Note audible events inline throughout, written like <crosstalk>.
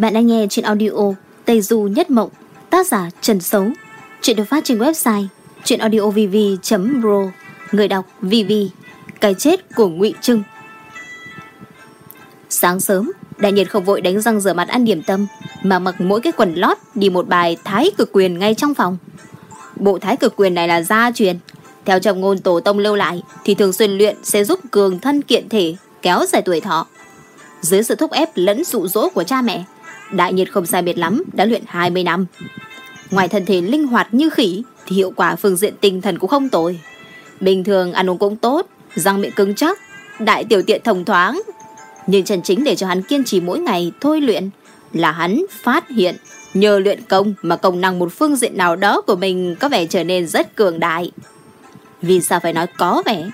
Bạn đang nghe trên audio Tây Du Nhất Mộng, tác giả Trần Sấu. Chuyện được phát trên website chuyenaudiovv.pro. Người đọc VV. Cái chết của Ngụy Trưng. Sáng sớm, Đại Nhiệt không vội đánh răng rửa mặt ăn điểm tâm, mà mặc mỗi cái quần lót đi một bài thái cực quyền ngay trong phòng. Bộ thái cực quyền này là gia truyền, theo trong ngôn tổ tông lưu lại thì thường xuyên luyện sẽ giúp cường thân kiện thể, kéo dài tuổi thọ. Dưới sự thúc ép lẫn dụ dỗ của cha mẹ, Đại Nhiệt không sai biệt lắm đã luyện 20 năm. Ngoài thân thể linh hoạt như khỉ thì hiệu quả phương diện tinh thần cũng không tồi. Bình thường ăn uống cũng tốt, răng miệng cứng chắc, đại tiểu tiện thông thoáng. Nhưng chân chính để cho hắn kiên trì mỗi ngày thôi luyện là hắn phát hiện nhờ luyện công mà công năng một phương diện nào đó của mình có vẻ trở nên rất cường đại. Vì sao phải nói có vẻ?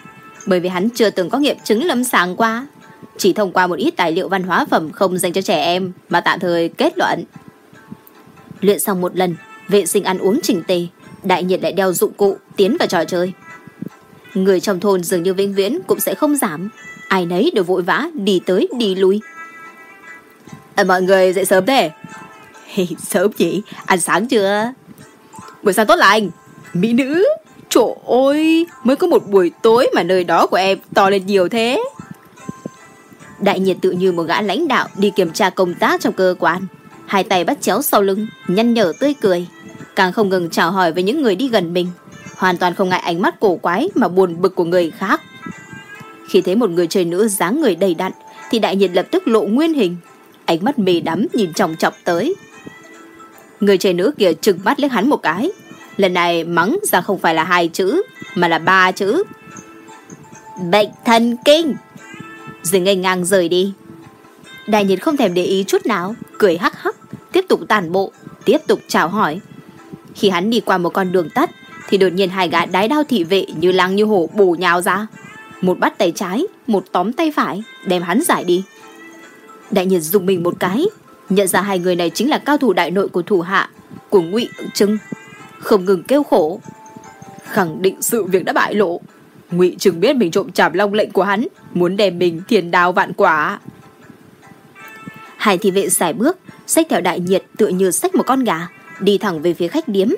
Bởi vì hắn chưa từng có nghiệm chứng lâm sàng qua. Chỉ thông qua một ít tài liệu văn hóa phẩm không dành cho trẻ em mà tạm thời kết luận. Luyện xong một lần, vệ sinh ăn uống chỉnh tề, đại nhiệt lại đeo dụng cụ tiến vào trò chơi. Người trong thôn dường như vĩnh viễn cũng sẽ không giảm. Ai nấy đều vội vã đi tới đi lui. À, mọi người dậy sớm thế? <laughs> Sớm chị, ăn sáng chưa? Buổi sáng tốt lành, mỹ nữ. Trời ơi, mới có một buổi tối mà nơi đó của em to lên nhiều thế. Đại nhiệt tự như một gã lãnh đạo đi kiểm tra công tác trong cơ quan. Hai tay bắt chéo sau lưng, nhăn nhở tươi cười. Càng không ngừng chào hỏi với những người đi gần mình. Hoàn toàn không ngại ánh mắt cổ quái mà buồn bực của người khác. Khi thấy một người chơi nữ dáng người đầy đặn, thì đại nhiệt lập tức lộ nguyên hình. Ánh mắt mê đắm nhìn chòng chọc tới. Người chơi nữ kia trừng mắt liếc hắn một cái. Lần này mắng ra không phải là hai chữ, mà là ba chữ. Bệnh thần kinh! Rồi ngây ngang rời đi. Đại nhiệt không thèm để ý chút nào, cười hắc hắc, tiếp tục tản bộ, tiếp tục chào hỏi. Khi hắn đi qua một con đường tắt, thì đột nhiên hai gã đái đao thị vệ như lang như hổ bổ nhào ra. Một bắt tay trái, một tóm tay phải, đem hắn giải đi. Đại nhiệt dùng mình một cái, nhận ra hai người này chính là cao thủ đại nội của thủ hạ, của ngụy Trưng. Không ngừng kêu khổ. Khẳng định sự việc đã bại lộ, ngụy Trừng biết mình trộm chạp long lệnh của hắn, muốn đem mình thiền đào vạn quả. Hai thị vệ giải bước, xách theo đại nhiệt tựa như xách một con gà, đi thẳng về phía khách điếm.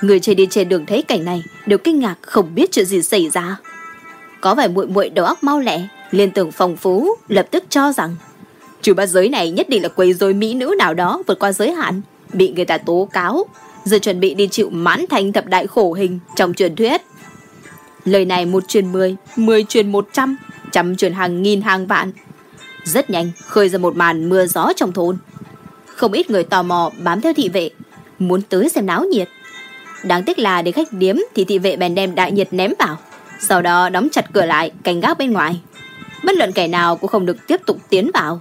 Người chơi đi trên đường thấy cảnh này đều kinh ngạc không biết chuyện gì xảy ra. Có vài muội muội đầu óc mau lẹ, liên tưởng phong phú, lập tức cho rằng chủ bát giới này nhất định là quấy rối mỹ nữ nào đó vượt qua giới hạn, bị người ta tố cáo, giờ chuẩn bị đi chịu mãn thành thập đại khổ hình trong truyền thuyết. Lời này một truyền mười, mười truyền một trăm, trăm truyền hàng nghìn hàng vạn. Rất nhanh khơi ra một màn mưa gió trong thôn. Không ít người tò mò bám theo thị vệ, muốn tới xem náo nhiệt. Đáng tiếc là để khách điếm thì thị vệ bèn đem đại nhiệt ném vào. Sau đó đóng chặt cửa lại canh gác bên ngoài. Bất luận kẻ nào cũng không được tiếp tục tiến vào.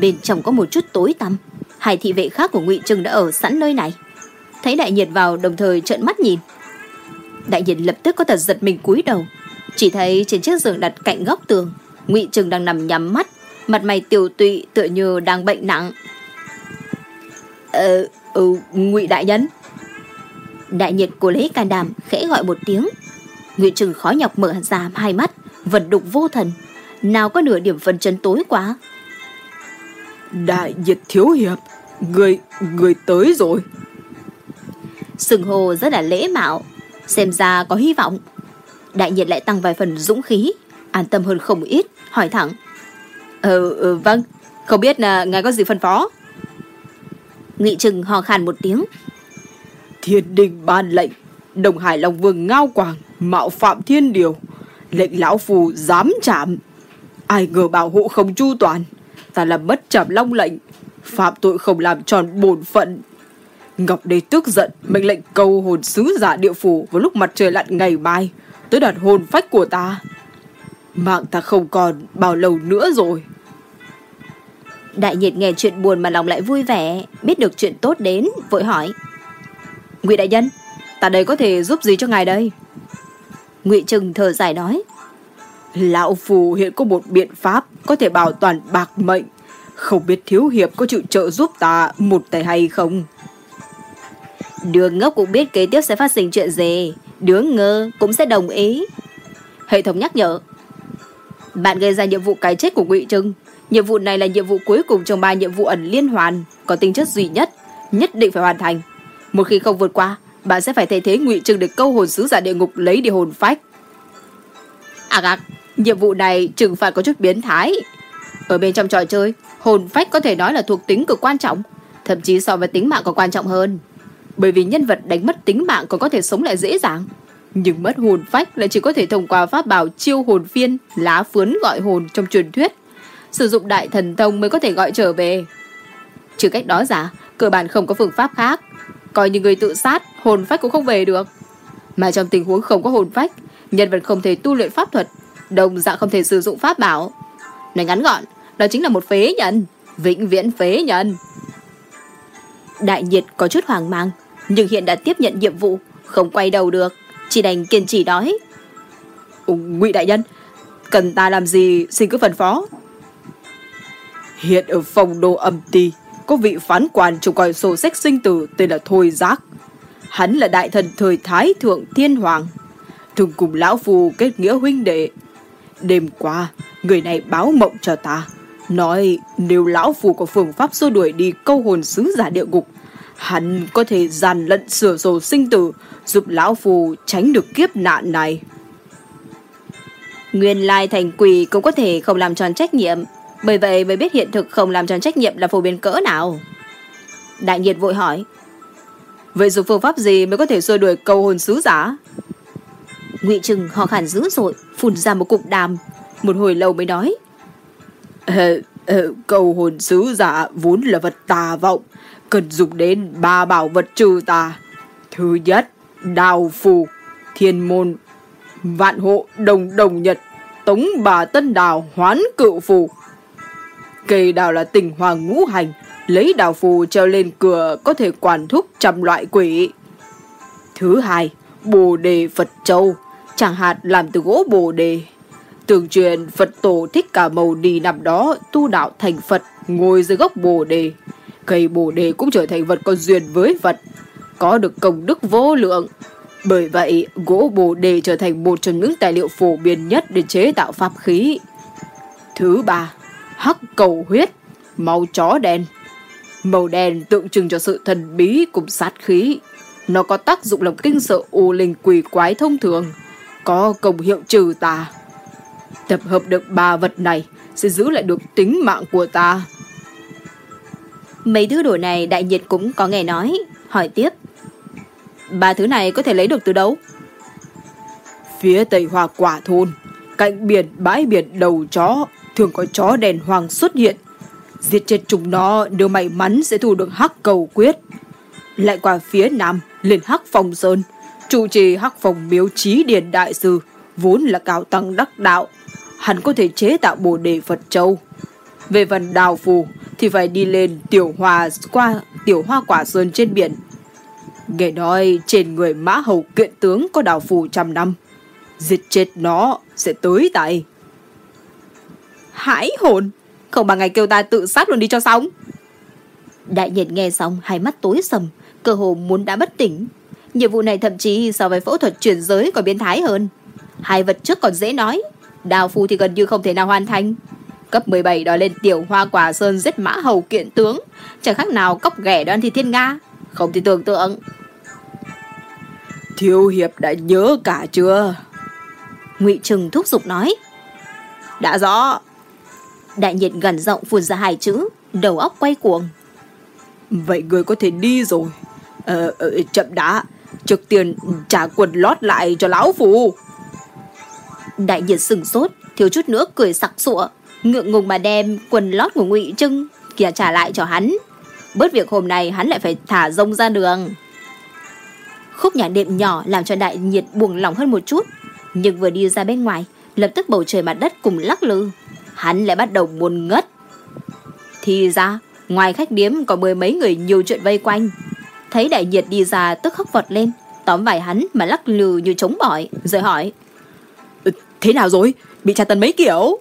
Bên trong có một chút tối tăm. Hai thị vệ khác của ngụy Trừng đã ở sẵn nơi này. Thấy đại nhiệt vào đồng thời trợn mắt nhìn. Đại nhiệt lập tức có thật giật mình cúi đầu. Chỉ thấy trên chiếc giường đặt cạnh góc tường, ngụy Trừng đang nằm nhắm mắt, mặt mày tiểu tụy tựa như đang bệnh nặng. Ờ, ừ, ngụy đại nhân. Đại nhiệt của lấy can đảm khẽ gọi một tiếng. Ngụy Trừng khó nhọc mở ra hai mắt, vận đục vô thần. Nào có nửa điểm phần chân tối quá. Đại nhiệt thiếu hiệp, người, người tới rồi. Sừng hồ rất là lễ mạo, xem ra có hy vọng. Đại nhiệt lại tăng vài phần dũng khí, an tâm hơn không ít, hỏi thẳng. Ờ, ừ, vâng, không biết là ngài có gì phân phó? Nghị Trừng hò khàn một tiếng. Thiên đình ban lệnh, Đồng Hải Long Vương ngao quảng, mạo phạm thiên điều, lệnh lão phù dám chạm. Ai ngờ bảo hộ không chu toàn, ta làm mất chạm long lệnh, phạm tội không làm tròn bổn phận. Ngọc Đế tức giận, mệnh lệnh cầu hồn sứ giả địa phủ vào lúc mặt trời lặn ngày mai, tới đoạt hồn phách của ta. Mạng ta không còn bao lâu nữa rồi. Đại nhiệt nghe chuyện buồn mà lòng lại vui vẻ, biết được chuyện tốt đến, vội hỏi. Ngụy đại nhân, ta đây có thể giúp gì cho ngài đây? Ngụy Trừng thở dài nói. Lão Phù hiện có một biện pháp có thể bảo toàn bạc mệnh. Không biết thiếu hiệp có chịu trợ giúp ta một tay hay không? Đường ngốc cũng biết kế tiếp sẽ phát sinh chuyện gì. Đứa ngơ cũng sẽ đồng ý. Hệ thống nhắc nhở. Bạn gây ra nhiệm vụ cái chết của Ngụy Trưng. Nhiệm vụ này là nhiệm vụ cuối cùng trong ba nhiệm vụ ẩn liên hoàn, có tính chất duy nhất, nhất định phải hoàn thành. Một khi không vượt qua, bạn sẽ phải thay thế ngụy trưng để câu hồn sứ giả địa ngục lấy đi hồn phách. À gạc, nhiệm vụ này trừng phạt có chút biến thái. Ở bên trong trò chơi, hồn phách có thể nói là thuộc tính cực quan trọng, thậm chí so với tính mạng còn quan trọng hơn. Bởi vì nhân vật đánh mất tính mạng còn có thể sống lại dễ dàng. Nhưng mất hồn phách lại chỉ có thể thông qua pháp bảo chiêu hồn phiên, lá phướn gọi hồn trong truyền thuyết. Sử dụng đại thần thông mới có thể gọi trở về. Trừ cách đó giả cơ bản không có phương pháp khác. Coi như người tự sát, hồn phách cũng không về được. Mà trong tình huống không có hồn phách, nhân vật không thể tu luyện pháp thuật, đồng dạng không thể sử dụng pháp bảo. Nói ngắn gọn, đó chính là một phế nhân, vĩnh viễn phế nhân. Đại nhiệt có chút hoang mang, nhưng hiện đã tiếp nhận nhiệm vụ, không quay đầu được, chỉ đành kiên trì nói. Ngụy đại nhân, cần ta làm gì xin cứ phân phó. Hiện ở phòng đô âm ti, có vị phán quan trong coi sổ sách sinh tử tên là Thôi Giác. Hắn là đại thần thời Thái Thượng Thiên Hoàng, thường cùng lão phù kết nghĩa huynh đệ. Đêm qua, người này báo mộng cho ta, nói nếu lão phù có phương pháp xua đuổi đi câu hồn sứ giả địa ngục, hắn có thể giàn lận sửa sổ sinh tử, giúp lão phù tránh được kiếp nạn này. Nguyên lai thành quỷ cũng có thể không làm tròn trách nhiệm, bởi vậy mới biết hiện thực không làm tròn trách nhiệm là phổ biến cỡ nào. Đại nhiệt vội hỏi. Vậy dùng phương pháp gì mới có thể xua đuổi câu hồn sứ giả? Ngụy Trừng ho khản dữ dội, phun ra một cục đàm. Một hồi lâu mới nói. Ờ, ờ, câu hồn sứ giả vốn là vật tà vọng, cần dùng đến ba bảo vật trừ tà. Thứ nhất, đào phù, thiên môn, vạn hộ, đồng đồng nhật, tống bà tân đào, hoán cựu phù. Cây đào là tình hoàng ngũ hành, lấy đào phù treo lên cửa có thể quản thúc trăm loại quỷ. Thứ hai, bồ đề Phật Châu, chẳng hạt làm từ gỗ bồ đề. tường truyền Phật tổ thích cả màu đi nằm đó tu đạo thành Phật ngồi dưới gốc bồ đề. Cây bồ đề cũng trở thành vật có duyên với Phật, có được công đức vô lượng. Bởi vậy, gỗ bồ đề trở thành một trong những tài liệu phổ biến nhất để chế tạo pháp khí. Thứ ba, hắc cầu huyết, màu chó đen. Màu đen tượng trưng cho sự thần bí cùng sát khí. Nó có tác dụng làm kinh sợ u linh quỷ quái thông thường, có công hiệu trừ tà. Tập hợp được ba vật này sẽ giữ lại được tính mạng của ta. Mấy thứ đồ này đại nhiệt cũng có nghe nói, hỏi tiếp. Ba thứ này có thể lấy được từ đâu? Phía tây hoa quả thôn, cạnh biển bãi biển đầu chó, thường có chó đèn hoàng xuất hiện. diệt chết chúng nó nếu may mắn sẽ thu được hắc cầu quyết. Lại qua phía nam, lên hắc phòng sơn, chủ trì hắc phòng miếu trí điển đại sư, vốn là cao tăng đắc đạo. Hắn có thể chế tạo bồ đề Phật Châu. Về phần đào phù thì phải đi lên tiểu hòa qua tiểu hoa quả sơn trên biển. Nghe nói trên người mã hầu kiện tướng có đào phù trăm năm. Giết chết nó sẽ tới tại. Hãi hồn, không bằng ngày kêu ta tự sát luôn đi cho xong. Đại nhiệt nghe xong hai mắt tối sầm, cơ hồ muốn đã bất tỉnh. Nhiệm vụ này thậm chí so với phẫu thuật chuyển giới còn biến thái hơn. Hai vật trước còn dễ nói, đào phù thì gần như không thể nào hoàn thành. Cấp 17 đòi lên tiểu hoa quả sơn giết mã hầu kiện tướng, chẳng khác nào cóc ghẻ đoan thì thiên nga. Không thể tưởng tượng. Thiếu hiệp đã nhớ cả chưa? Ngụy Trừng thúc giục nói. Đã rõ. Đại nhiệt gần rộng phun ra hai chữ, đầu óc quay cuồng. Vậy người có thể đi rồi. Ờ, ờ chậm đã, trực tiền trả quần lót lại cho lão phù. Đại nhiệt sừng sốt, thiếu chút nữa cười sặc sụa, ngượng ngùng mà đem quần lót của Ngụy Trưng kia trả lại cho hắn. Bớt việc hôm nay hắn lại phải thả rông ra đường. Khúc nhạc đệm nhỏ làm cho đại nhiệt buồn lòng hơn một chút, nhưng vừa đi ra bên ngoài, lập tức bầu trời mặt đất cùng lắc lư. Hắn lại bắt đầu buồn ngất. Thì ra, ngoài khách điếm có mười mấy người nhiều chuyện vây quanh. Thấy đại nhiệt đi ra tức khóc vọt lên, tóm vải hắn mà lắc lư như trống bỏi, rồi hỏi. Ừ, thế nào rồi? Bị tra tấn mấy kiểu?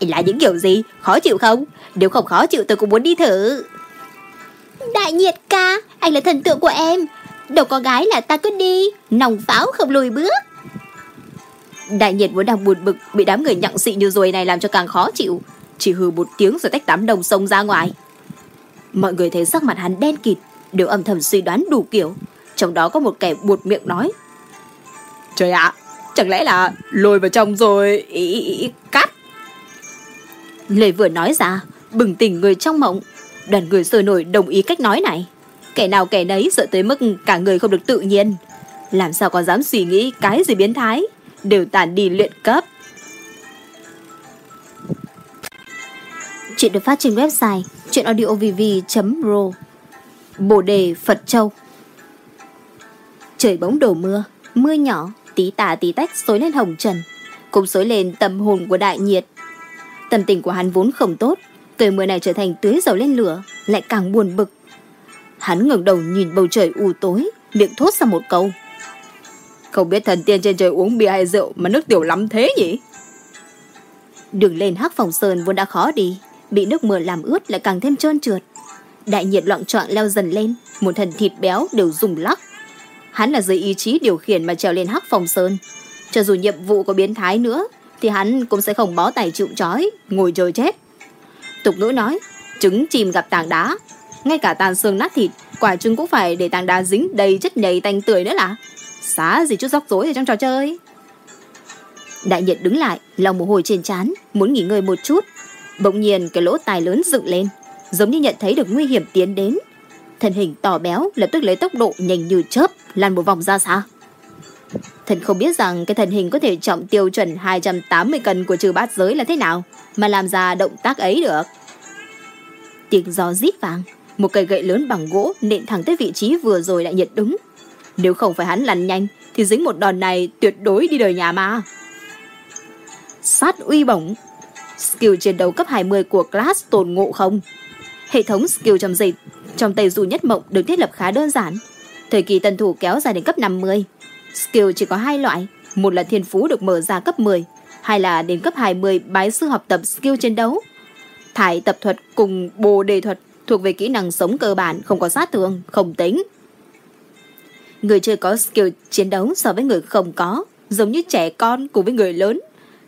Là những kiểu gì? Khó chịu không? Nếu không khó chịu tôi cũng muốn đi thử. Đại nhiệt ca, anh là thần tượng của em. Đâu có gái là ta cứ đi, nòng pháo không lùi bước. Đại nhiệt vốn đang buồn bực bị đám người nhặng xị như rồi này làm cho càng khó chịu. Chỉ hừ một tiếng rồi tách đám đồng sông ra ngoài Mọi người thấy sắc mặt hắn đen kịt Đều âm thầm suy đoán đủ kiểu Trong đó có một kẻ buột miệng nói Trời ạ Chẳng lẽ là lôi vào trong rồi ý, ý, ý, cắt Lời vừa nói ra, Bừng tỉnh người trong mộng. Đoàn người sôi nổi đồng ý cách nói này. Kẻ nào kẻ nấy sợ tới mức cả người không được tự nhiên. Làm sao còn dám suy nghĩ cái gì biến thái? Đều tàn đi luyện cấp. Chuyện được phát trên website chuyenaudiovv.ro Bồ đề Phật Châu. Trời bỗng đổ mưa Mưa nhỏ, tí tả tí tách xối lên hồng trần. Cũng xối lên tâm hồn của đại nhiệt. Tâm tình của hắn vốn không tốt Cơn mưa này trở thành tưới dầu lên lửa Lại càng buồn bực. Hắn ngẩng đầu nhìn bầu trời u tối Miệng thốt ra một câu. Không biết thần tiên trên trời uống bia hay rượu Mà nước tiểu lắm thế nhỉ? Đường lên hắc phòng sơn vốn đã khó đi Bị nước mưa làm ướt lại càng thêm trơn trượt. Đại nhiệt loạn trọng leo dần lên Một thần thịt béo đều rung lắc. Hắn là dưới ý chí điều khiển mà trèo lên hắc phòng sơn. Cho dù nhiệm vụ có biến thái nữa thì hắn cũng sẽ không bó tay chịu trói, Ngồi chờ chết. Tục ngữ nói, Trứng chìm gặp tảng đá. Ngay cả tàn xương nát thịt, Quả trứng cũng phải để tảng đá dính đầy chất nhầy tanh tươi nữa là. Xá gì chút rắc rối ở trong trò chơi. Đại nhiệt đứng lại Lòng mồ hôi trên trán, Muốn nghỉ ngơi một chút. Bỗng nhiên, cái lỗ tai lớn dựng lên, Giống như nhận thấy được nguy hiểm tiến đến. Thân hình to béo lập tức lấy tốc độ nhanh như chớp, Lăn một vòng ra xa. Thần không biết rằng cái thần hình có thể trọng tiêu chuẩn 280 cân của trừ bát giới là thế nào, Mà làm ra động tác ấy được. Tiếng gió rít vàng, Một cây gậy lớn bằng gỗ nện thẳng tới vị trí vừa rồi lại nhiệt đứng. Nếu không phải hắn lăn nhanh, Thì dính một đòn này tuyệt đối đi đời nhà ma. Sát uy bổng. Skill chiến đấu cấp 20 của class tồn ngộ không? Hệ thống skill trong dây, trong tay dù nhất mộng được thiết lập khá đơn giản. Thời kỳ tân thủ kéo dài đến cấp 50. Skill chỉ có hai loại, một là thiên phú được mở ra cấp 10, hai là đến cấp 20 bái sư học tập skill chiến đấu. Thải tập thuật cùng bồ đề thuật thuộc về kỹ năng sống cơ bản không có sát thương, không tính. Người chơi có skill chiến đấu so với người không có, giống như trẻ con cùng với người lớn.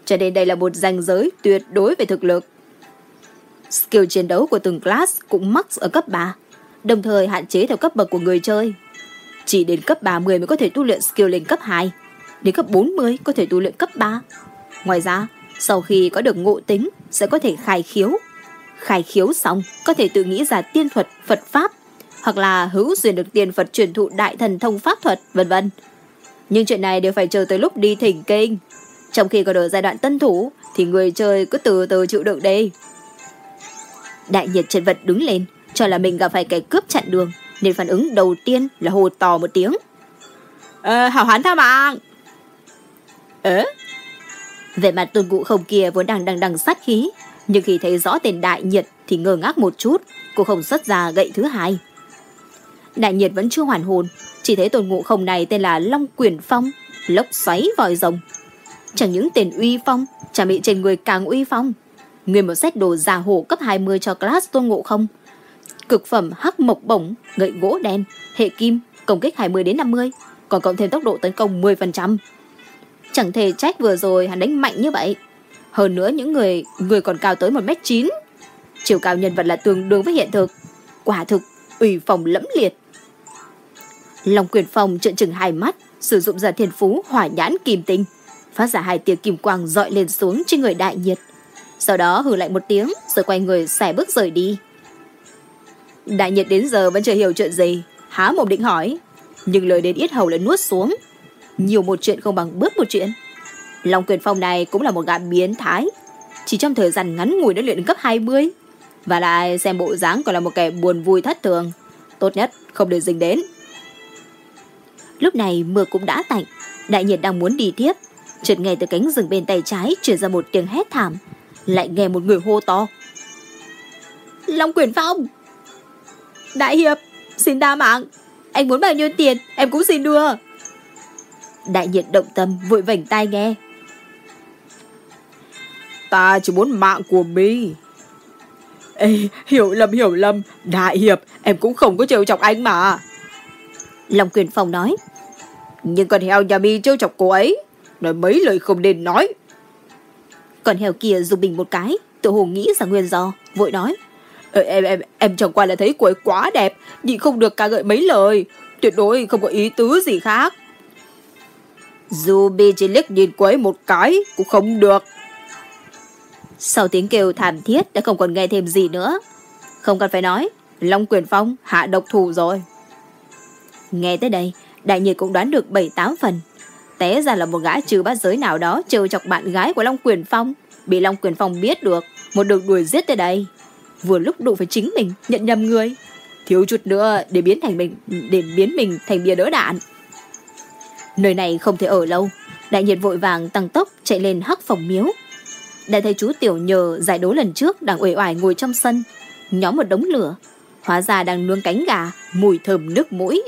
Cho nên đây là một ranh giới tuyệt đối về thực lực. Skill chiến đấu của từng class cũng max ở cấp 3, đồng thời hạn chế theo cấp bậc của người chơi. Chỉ đến cấp 30 mới có thể tu luyện skill lên cấp 2, đến cấp 40 có thể tu luyện cấp 3. Ngoài ra, sau khi có được ngộ tính sẽ có thể khai khiếu. Khai khiếu xong có thể tự nghĩ ra tiên thuật, Phật Pháp hoặc là hữu duyên được tiên Phật truyền thụ đại thần thông pháp thuật, vân vân. Nhưng chuyện này đều phải chờ tới lúc đi thỉnh kinh. Trong khi còn ở giai đoạn tân thủ thì người chơi cứ từ từ chịu đựng đi. Đại nhiệt chân vật đứng lên, cho là mình gặp phải kẻ cướp chặn đường, nên phản ứng đầu tiên là hồ to một tiếng. Ờ, hảo hán tha mạng. Ế? Về mặt tuân cụ không kia vốn đang đằng đằng sát khí, nhưng khi thấy rõ tên đại nhiệt thì ngơ ngác một chút, cô không xuất ra gậy thứ hai. Đại nhiệt vẫn chưa hoàn hồn, chỉ thấy tôn ngụ không này tên là Long Quyền Phong, lốc xoáy vòi rồng. Chẳng những tên uy phong, chả bị trên người càng uy phong. người một xét đồ giả hổ cấp 20 cho class tôn ngộ không. Cực phẩm hắc mộc bổng, gậy gỗ đen, hệ kim, công kích 20 đến 50, còn cộng thêm tốc độ tấn công 10%. Chẳng thể trách vừa rồi hắn đánh mạnh như vậy. Hơn nữa những người người còn cao tới 1m9. Chiều cao nhân vật là tương đương với hiện thực. Quả thực, ủy phòng lẫm liệt. lòng quyền phòng trợn trừng hai mắt, sử dụng ra thiên phú hỏa nhãn kim tinh, phát ra hai tia kim quang dọi lên xuống trên người đại nhiệt. Sau đó hừ lại một tiếng rồi quay người xài bước rời đi. Đại nhiệt đến giờ vẫn chưa hiểu chuyện gì, há mồm định hỏi, nhưng lời đến ít hầu lại nuốt xuống. Nhiều một chuyện không bằng bớt một chuyện. Long quyền phong này cũng là một gã biến thái. Chỉ trong thời gian ngắn ngủi đã luyện cấp 20. Và lại xem bộ dáng còn là một kẻ buồn vui thất thường. Tốt nhất không để dính đến. Lúc này mưa cũng đã tạnh. Đại nhiệt đang muốn đi tiếp. Chợt nghe từ cánh rừng bên tay trái truyền ra một tiếng hét thảm. Lại nghe một người hô to. Long quyền phong! Đại hiệp, xin đa mạng. Anh muốn bao nhiêu tiền, em cũng xin đưa. Đại nhiệt động tâm vội vảnh tai nghe. Ta chỉ muốn mạng của mi. Ê, hiểu lầm hiểu lầm, đại hiệp, em cũng không có trêu chọc anh mà. Long quyền phòng nói. Nhưng con heo nhà mi trêu chọc cô ấy, nói mấy lời không nên nói. Còn heo kia dùng bình một cái, tự hồ nghĩ ra nguyên do, vội nói. Em em em chẳng qua là thấy cô ấy quá đẹp, nhịn không được ca ngợi mấy lời, tuyệt đối không có ý tứ gì khác. Dù chỉ liếc nhìn cô ấy một cái cũng không được. Sau tiếng kêu thảm thiết đã không còn nghe thêm gì nữa. Không cần phải nói, Long Quyền Phong hạ độc thủ rồi. Nghe tới đây, đại nhiệt cũng đoán được 7-8 phần. Té ra là một gã trừ bát giới nào đó trêu chọc bạn gái của Long Quyền Phong. Bị Long Quyền Phong biết được, một đường đuổi giết tới đây. Vừa lúc đụng phải chính mình, nhận nhầm người. Thiếu chút nữa để biến thành mình để biến mình thành bia đỡ đạn. Nơi này không thể ở lâu. Đại nhiệt vội vàng tăng tốc chạy lên hắc phòng miếu. Đại thầy chú Tiểu nhờ giải đấu lần trước đang uể oải ngồi trong sân. Nhóm một đống lửa. Hóa ra đang nướng cánh gà, mùi thơm nước mũi.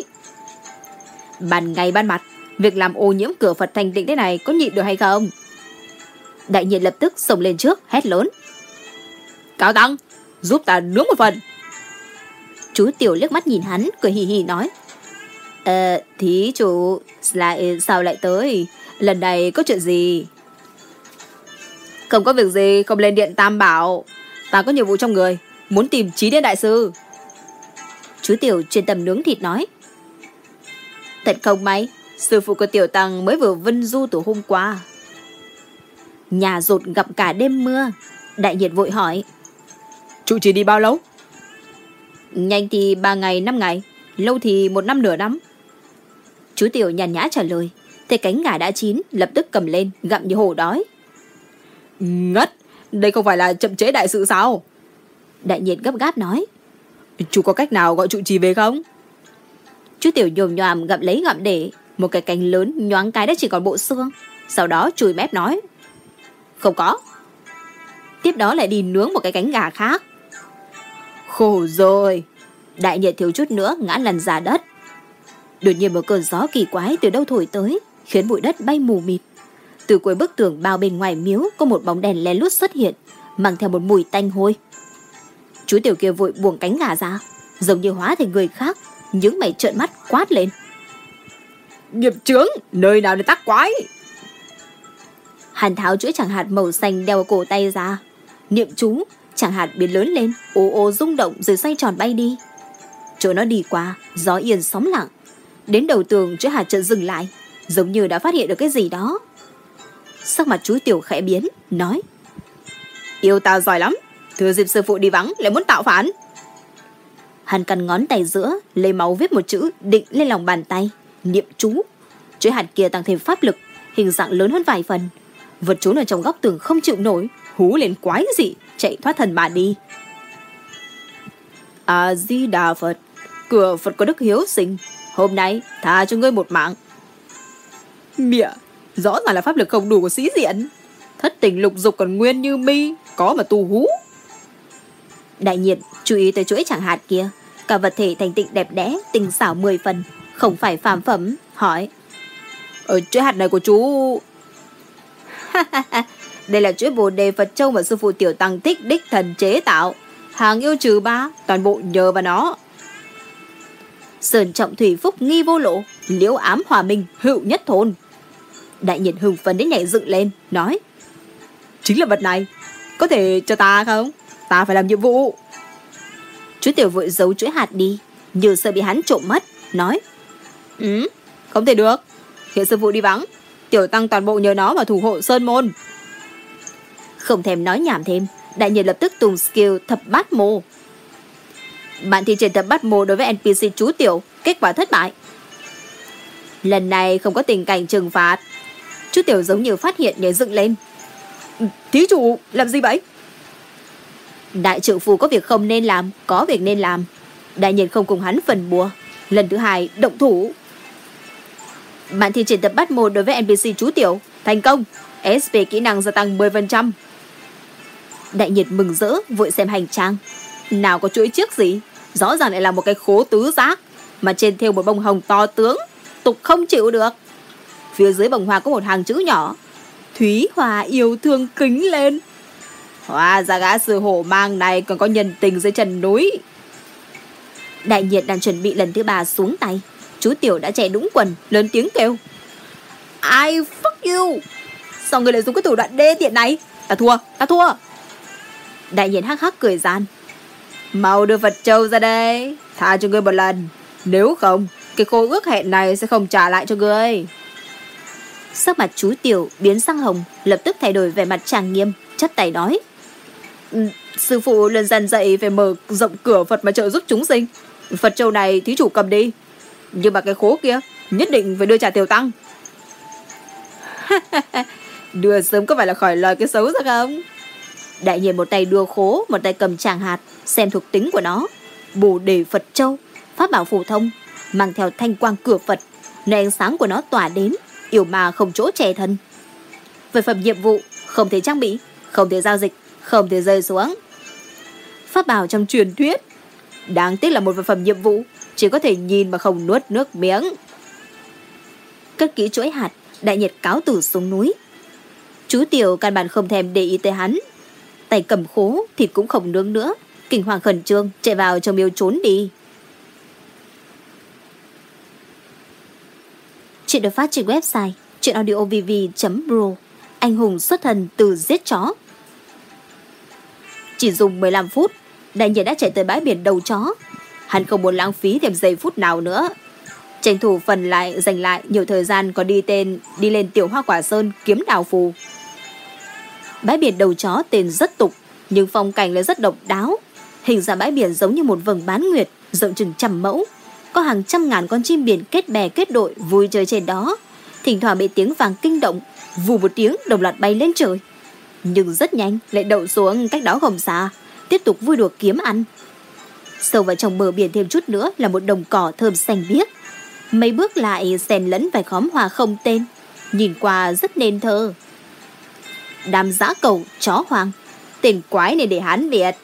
Ban ngày ban mặt, việc làm ô nhiễm cửa Phật thành tịnh thế này có nhịn được hay không? Đại nhiệt lập tức xông lên trước, hét lớn. Cao Tăng, giúp ta nướng một phần. Chú Tiểu liếc mắt nhìn hắn, cười hì hì nói. Ờ, thí chủ, lại sao lại tới? Lần này có chuyện gì? Không có việc gì, không lên điện tam bảo. Ta có nhiệm vụ trong người, muốn tìm trí điên đại sư. Chú Tiểu chuyên tâm nướng thịt nói. Thật không may, sư phụ của Tiểu Tăng mới vừa vân du từ hôm qua. Nhà rột gặp cả đêm mưa, đại nhiệt vội hỏi. Chú chỉ đi bao lâu? Nhanh thì ba ngày, năm ngày, lâu thì một năm nửa năm. Chú Tiểu nhàn nhã trả lời, thấy cánh gà đã chín, lập tức cầm lên, gặm như hổ đói. Ngất, đây không phải là chậm chế đại sự sao? Đại nhiệt gấp gáp nói. Chú có cách nào gọi trụ trì về không? Chú Tiểu nhồm nhòm gặm lấy gặm để, một cái cánh lớn nhoáng cái đã chỉ còn bộ xương. Sau đó chùi mép nói. Không có. Tiếp đó lại đi nướng một cái cánh gà khác. Khổ rồi. Đại nhiệt thiếu chút nữa ngã lăn ra đất. Đột nhiên một cơn gió kỳ quái từ đâu thổi tới, khiến bụi đất bay mù mịt. Từ cuối bức tường bao bên ngoài miếu có một bóng đèn lén lút xuất hiện, mang theo một mùi tanh hôi. Chú tiểu kia vội buông cánh gà ra, giống như hóa thành người khác, những mày trợn mắt quát lên. Nghiệp trướng, nơi nào để tắc quái? Hàn tháo chuỗi chẳng hạt màu xanh đeo cổ tay ra. Niệm chú, chẳng hạt biến lớn lên, ô ô rung động rồi xoay tròn bay đi. Chỗ nó đi qua, gió yên sóng lặng. Đến đầu tường chuỗi hạt chợt dừng lại, giống như đã phát hiện được cái gì đó. Sắc mặt chú Tiểu khẽ biến, nói. Yêu ta giỏi lắm, thừa dịp sư phụ đi vắng lại muốn tạo phản. Hắn căn ngón tay giữa, lấy máu viết một chữ định lên lòng bàn tay, niệm chú. Chuỗi hạt kia tăng thêm pháp lực, hình dạng lớn hơn vài phần. Vật trốn ở trong góc tường không chịu nổi, hú lên quái dị, chạy thoát thần mà đi. A-di-đà Phật, cửa Phật có đức hiếu sinh, hôm nay tha cho ngươi một mạng. Mịa, rõ ràng là pháp lực không đủ của sĩ diện. Thất tình lục dục còn nguyên như mi, có mà tu hú. Đại nhiệt chú ý tới chuỗi chẳng hạt kia, cả vật thể thành tịnh đẹp đẽ, tình xảo mười phần, không phải phàm phẩm, hỏi. Ở chuỗi hạt này của chú... Đây là chuỗi bồ đề Phật Châu mà sư phụ tiểu tăng thích đích thần chế tạo. Hàng yêu trừ ba, toàn bộ nhờ vào nó. Sơn trọng thủy phúc nghi vô lộ, liễu ám hòa minh, hữu nhất thôn. Đại nhiệt hưng phấn đến nhảy dựng lên, nói. Chính là vật này, có thể cho ta không? Ta phải làm nhiệm vụ. Chú tiểu vội giấu chuỗi hạt đi, như sợ bị hắn trộm mất, nói. Ừ, không thể được. Hiện sư phụ đi vắng, tiểu tăng toàn bộ nhờ nó mà thủ hộ sơn môn. Không thèm nói nhảm thêm, đại nhân lập tức tung skill thập bát mô. Bạn thi triển thập bát mô đối với NPC chú tiểu, kết quả thất bại. Lần này không có tình cảnh trừng phạt. Chú tiểu giống như phát hiện nhảy dựng lên. Thí chủ, làm gì vậy? Đại trưởng phù có việc không nên làm, có việc nên làm. Đại nhân không cùng hắn phần bùa. Lần thứ hai, động thủ. Bạn thi triển tập bắt một đối với NPC chú tiểu. Thành công. SP kỹ năng gia tăng 10%. Đại nhiệt mừng rỡ, vội xem hành trang. Nào có chuỗi chiếc gì? Rõ ràng lại là một cái khố tứ giác. Mà trên thêu một bông hồng to tướng. Tục không chịu được. Phía dưới bông hoa có một hàng chữ nhỏ. Thúy Hòa yêu thương kính lên. hoa ra gã sư hổ mang này còn có nhân tình dưới chân núi. Đại nhiệt đang chuẩn bị lần thứ ba xuống tay. Chú Tiểu đã chạy đúng quần, lớn tiếng kêu. I fuck you. Sao người lại dùng cái thủ đoạn đê tiện này? Ta thua, ta thua. Đại nhiên hắc hắc cười gian. Mau đưa Phật Châu ra đây, tha cho ngươi một lần. Nếu không, cái khô ước hẹn này sẽ không trả lại cho ngươi. Sắc mặt chú Tiểu biến sang hồng, lập tức thay đổi vẻ mặt trang nghiêm, chất tay nói. Ừ, sư phụ lần dần dậy về mở rộng cửa Phật mà trợ giúp chúng sinh. Phật Châu này thí chủ cầm đi. Nhưng mà cái khố kia nhất định phải đưa trả tiểu tăng. <laughs> đưa sớm có phải là khỏi lời cái xấu ra không? Đại nhiên một tay đưa khố, một tay cầm tràng hạt, xem thuộc tính của nó. Bồ đề Phật Châu, pháp bảo phổ thông, mang theo thanh quang cửa Phật, nơi ánh sáng của nó tỏa đến, yêu mà không chỗ che thân. Về phẩm nhiệm vụ, không thể trang bị, không thể giao dịch, không thể rơi xuống. Pháp bảo trong truyền thuyết, đáng tiếc là một vật phẩm nhiệm vụ, chỉ có thể nhìn mà không nuốt nước miếng. Cất kỹ chuỗi hạt, đại nhiệt cáo tử xuống núi. Chú Tiểu căn bản không thèm để ý tới hắn. Tay cầm khố, thịt cũng không nướng nữa. Kinh hoàng khẩn trương, chạy vào cho miêu trốn đi. Chuyện được phát trên website chuyenaudiovv.pro Anh hùng xuất thần từ giết chó Chỉ dùng 15 phút Đại nhiệt đã chạy tới bãi biển đầu chó Hắn không muốn lãng phí thêm giây phút nào nữa Tranh thủ phần lại dành lại nhiều thời gian có đi tên đi lên tiểu hoa quả sơn kiếm đào phù. Bãi biển đầu chó tên rất tục nhưng phong cảnh lại rất độc đáo. Hình dạng bãi biển giống như một vầng bán nguyệt rộng chừng trăm mẫu. Có hàng trăm ngàn con chim biển kết bè kết đội vui chơi trên đó. Thỉnh thoảng bị tiếng vàng kinh động, vù một tiếng đồng loạt bay lên trời. Nhưng rất nhanh lại đậu xuống cách đó không xa, tiếp tục vui đùa kiếm ăn. Sâu vào trong bờ biển thêm chút nữa là một đồng cỏ thơm xanh biếc. Mấy bước lại xen lẫn vài khóm hoa không tên, nhìn qua rất nên thơ. Đám giã cầu, chó hoang, tên quái này để hắn biệt.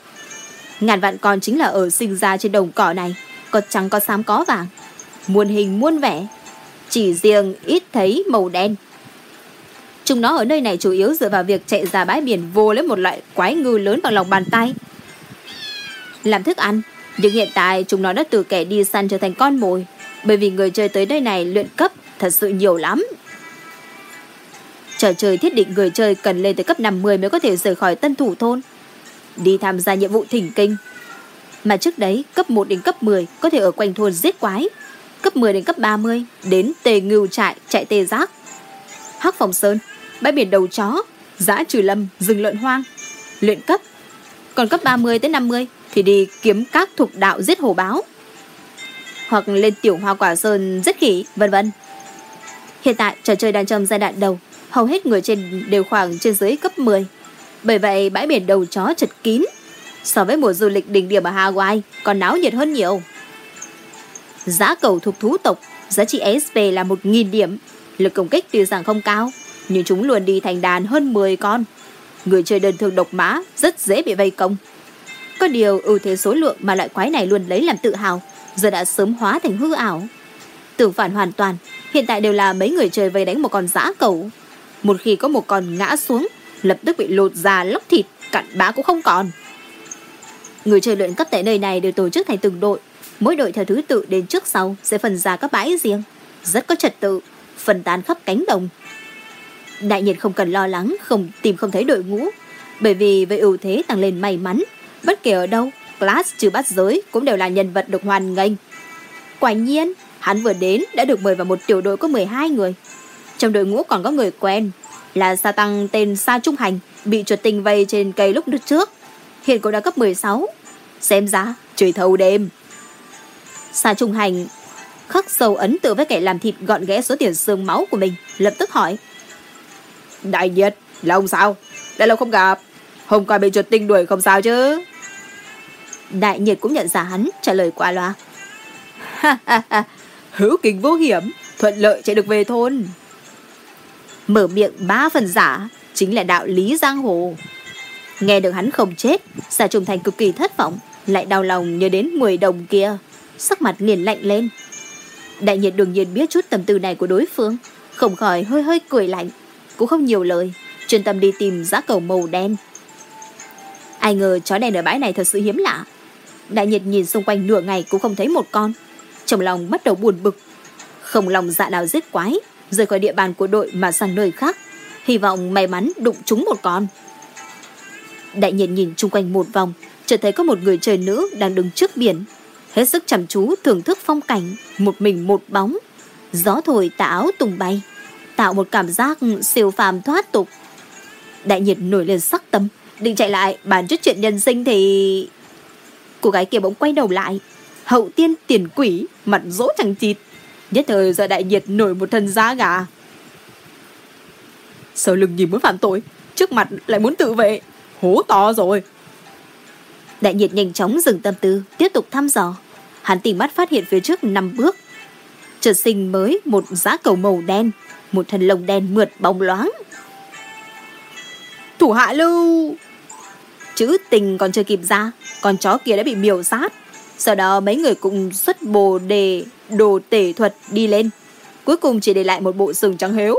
Ngàn vạn con chính là ở sinh ra trên đồng cỏ này, có trắng có xám có vàng, muôn hình muôn vẻ, chỉ riêng ít thấy màu đen. Chúng nó ở nơi này chủ yếu dựa vào việc chạy ra bãi biển vô lấy một loại quái ngư lớn bằng lòng bàn tay. Làm thức ăn, nhưng hiện tại chúng nó đã từ kẻ đi săn trở thành con mồi, bởi vì người chơi tới nơi này luyện cấp thật sự nhiều lắm. Trò chơi thiết định người chơi cần lên tới cấp 50 mới có thể rời khỏi tân thủ thôn. Đi tham gia nhiệm vụ thỉnh kinh. Mà trước đấy, cấp 1 đến cấp 10 có thể ở quanh thôn giết quái. Cấp 10 đến cấp 30 đến tề ngưu trại chạy tê giác. Hắc phòng sơn, bãi biển đầu chó, giã trừ lâm, rừng lợn hoang. Luyện cấp. Còn cấp 30 tới 50 thì đi kiếm các thuộc đạo giết hổ báo hoặc lên tiểu hoa quả sơn giết khỉ, vân vân. Hiện tại trò chơi đang trong giai đoạn đầu, hầu hết người trên đều khoảng trên dưới cấp 10. Bởi vậy bãi biển đầu chó chật kín, so với mùa du lịch đỉnh điểm ở Hawaii còn náo nhiệt hơn nhiều. Giá cầu thuộc thú tộc, giá trị SP là 1.000 điểm, lực công kích tuy rằng không cao, nhưng chúng luôn đi thành đàn hơn 10 con. Người chơi đơn thương độc mã rất dễ bị vây công. Có điều ưu thế số lượng mà loại quái này luôn lấy làm tự hào giờ đã sớm hóa thành hư ảo. Tưởng phản hoàn toàn, hiện tại đều là mấy người chơi vây đánh một con giã cầu. Một khi có một con ngã xuống, lập tức bị lột da lóc thịt, cặn bã cũng không còn. Người chơi luyện cấp tại nơi này đều tổ chức thành từng đội, mỗi đội theo thứ tự đến trước sau sẽ phân ra các bãi riêng, rất có trật tự, phân tán khắp cánh đồng. Đại nhiệt không cần lo lắng không tìm không thấy đội ngũ, bởi vì với ưu thế tăng lên may mắn, bất kể ở đâu Glass trừ bắt giới cũng đều là nhân vật được hoàn nghênh. Quả nhiên, hắn vừa đến đã được mời vào một tiểu đội có 12 người. Trong đội ngũ còn có người quen, là sa tăng tên Sa Trung Hành, bị chuột tình vây trên cây lúc đứt trước. Hiện cô đã cấp 16. Xem ra, trời thâu đêm. Sa Trung Hành khắc sâu ấn tượng với kẻ làm thịt gọn ghẽ số tiền xương máu của mình, lập tức hỏi. Đại nhiệt, là ông sao? Đã lâu không gặp. Hôm qua bị chuột tinh đuổi không sao chứ? Đại nhiệt cũng nhận ra hắn, trả lời qua loa. Hữu kinh vô hiểm, thuận lợi chạy được về thôn. Mở miệng ba phần giả, chính là đạo lý giang hồ. Nghe được hắn không chết, Sa trùng Thành cực kỳ thất vọng, lại đau lòng nhớ đến 10 đồng kia. Sắc mặt liền lạnh lên. Đại nhiệt đương nhiên biết chút tâm tư này của đối phương, không khỏi hơi hơi cười lạnh, cũng không nhiều lời, chuyên tâm đi tìm giá cầu màu đen. Ai ngờ chó đen ở bãi này thật sự hiếm lạ, Đại nhiệt nhìn xung quanh nửa ngày cũng không thấy một con. Trong lòng bắt đầu buồn bực. Không lòng dạ nào giết quái, rời khỏi địa bàn của đội mà sang nơi khác. Hy vọng may mắn đụng trúng một con. Đại nhiệt nhìn chung quanh một vòng, chợt thấy có một người trời nữ đang đứng trước biển. Hết sức chăm chú thưởng thức phong cảnh, một mình một bóng. Gió thổi tà áo tung bay, tạo một cảm giác siêu phàm thoát tục. Đại nhiệt nổi lên sắc tâm, định chạy lại bàn chút chuyện nhân sinh thì... Cô gái kia bỗng quay đầu lại, hậu tiên tiền quỷ, mặt dỗ chẳng chịt. Nhất thời giờ đại nhiệt nổi một thân giá gà. Sau lưng nhìn muốn phạm tội, trước mặt lại muốn tự vệ. Hố to rồi. Đại nhiệt nhanh chóng dừng tâm tư, tiếp tục thăm dò. Hắn tìm mắt phát hiện phía trước năm bước. Chợt sinh mới một giá cầu màu đen, một thân lồng đen mượt bóng loáng. Thủ hạ lưu! Chữ tình còn chưa kịp ra, con chó kia đã bị miểu sát. Sau đó mấy người cùng xuất bồ đề, đồ tể thuật đi lên. Cuối cùng chỉ để lại một bộ sừng trắng héo.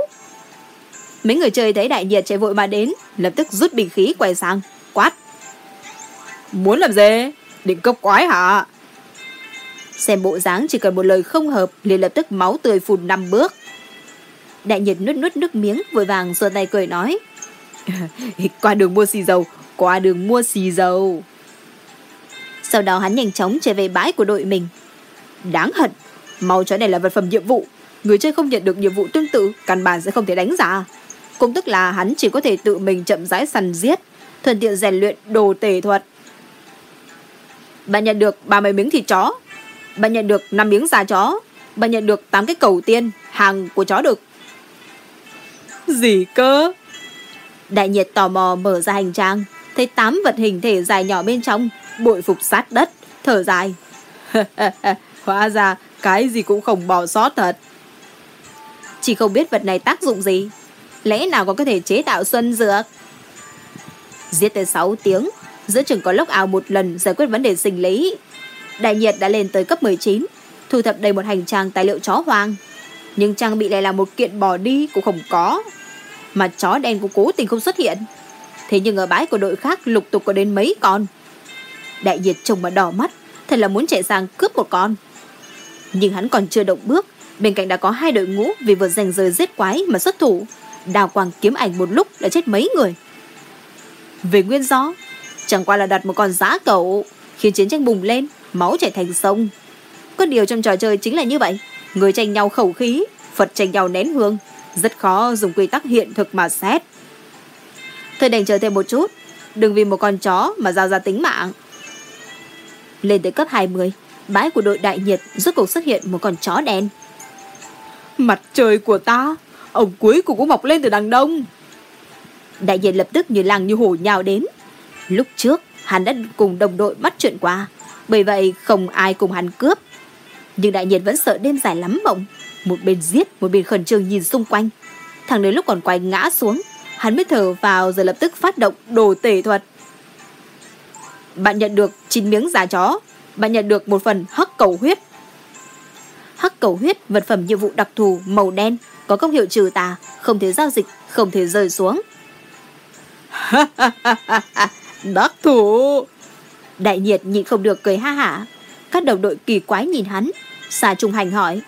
Mấy người chơi thấy đại nhiệt chạy vội mà đến, lập tức rút bình khí quay sang, quát. Muốn làm gì? Định cấp quái hả? Xem bộ dáng chỉ cần một lời không hợp liền lập tức máu tươi phun năm bước. Đại nhiệt nuốt nuốt nước miếng vội vàng giơ tay cười nói. <laughs> qua đường mua xì dầu, qua đường mua xì dầu. Sau đó hắn nhanh chóng trở về bãi của đội mình. Đáng hận, mau chó này là vật phẩm nhiệm vụ. Người chơi không nhận được nhiệm vụ tương tự, căn bản sẽ không thể đánh giá. Cũng tức là hắn chỉ có thể tự mình chậm rãi săn giết, thuận tiện rèn luyện đồ tể thuật. Bạn nhận được 30 miếng thịt chó, bạn nhận được 5 miếng da chó, bạn nhận được 8 cái cầu tiên, hàng của chó được. Gì cơ? Đại nhiệt tò mò mở ra hành trang, thấy 8 vật hình thể dài nhỏ bên trong, bội phục sát đất, thở dài. <laughs> Hóa ra cái gì cũng không bỏ sót thật. Chỉ không biết vật này tác dụng gì, lẽ nào còn có thể chế tạo xuân dược? Giết tới 6 tiếng, giữa chừng có lốc ảo một lần giải quyết vấn đề sinh lý. Đại nhiệt đã lên tới cấp 19, thu thập đầy một hành trang tài liệu chó hoang. Nhưng trang bị lại là một kiện bỏ đi cũng không có. Mà chó đen cũng cố tình không xuất hiện. Thế nhưng ở bãi của đội khác lục tục có đến mấy con. Đại nhiệt trông mà đỏ mắt, thật là muốn chạy sang cướp một con. Nhưng hắn còn chưa động bước, bên cạnh đã có hai đội ngũ vì vừa giành rời giết quái mà xuất thủ. Đào quang kiếm ảnh một lúc đã chết mấy người. Về nguyên do, chẳng qua là đặt một con giã cầu khiến chiến tranh bùng lên, máu chảy thành sông. Có điều trong trò chơi chính là như vậy, người tranh nhau khẩu khí, Phật tranh nhau nén hương, rất khó dùng quy tắc hiện thực mà xét. Thôi đành chờ thêm một chút, đừng vì một con chó mà giao ra tính mạng. Lên tới cấp 20, bãi của đội đại nhiệt rốt cuộc xuất hiện một con chó đen. Mặt trời của ta, ông cuối cùng cũng mọc lên từ đằng đông. Đại nhiệt lập tức như làng như hổ nhào đến. Lúc trước, hắn đã cùng đồng đội bắt chuyện qua, bởi vậy không ai cùng hắn cướp. Nhưng đại nhiệt vẫn sợ đêm dài lắm mộng, một bên giết, một bên khẩn trương nhìn xung quanh. Thằng đến lúc còn quay ngã xuống, hắn mới thở vào rồi lập tức phát động đồ tể thuật. Bạn nhận được 9 miếng da chó, bạn nhận được một phần hắc cầu huyết. Hắc cầu huyết, vật phẩm nhiệm vụ đặc thù màu đen, có công hiệu trừ tà, không thể giao dịch, không thể rơi xuống. <laughs> Đắc thủ! Đại nhiệt nhịn không được cười ha hả. Các đồng đội kỳ quái nhìn hắn. Xà trung hành hỏi.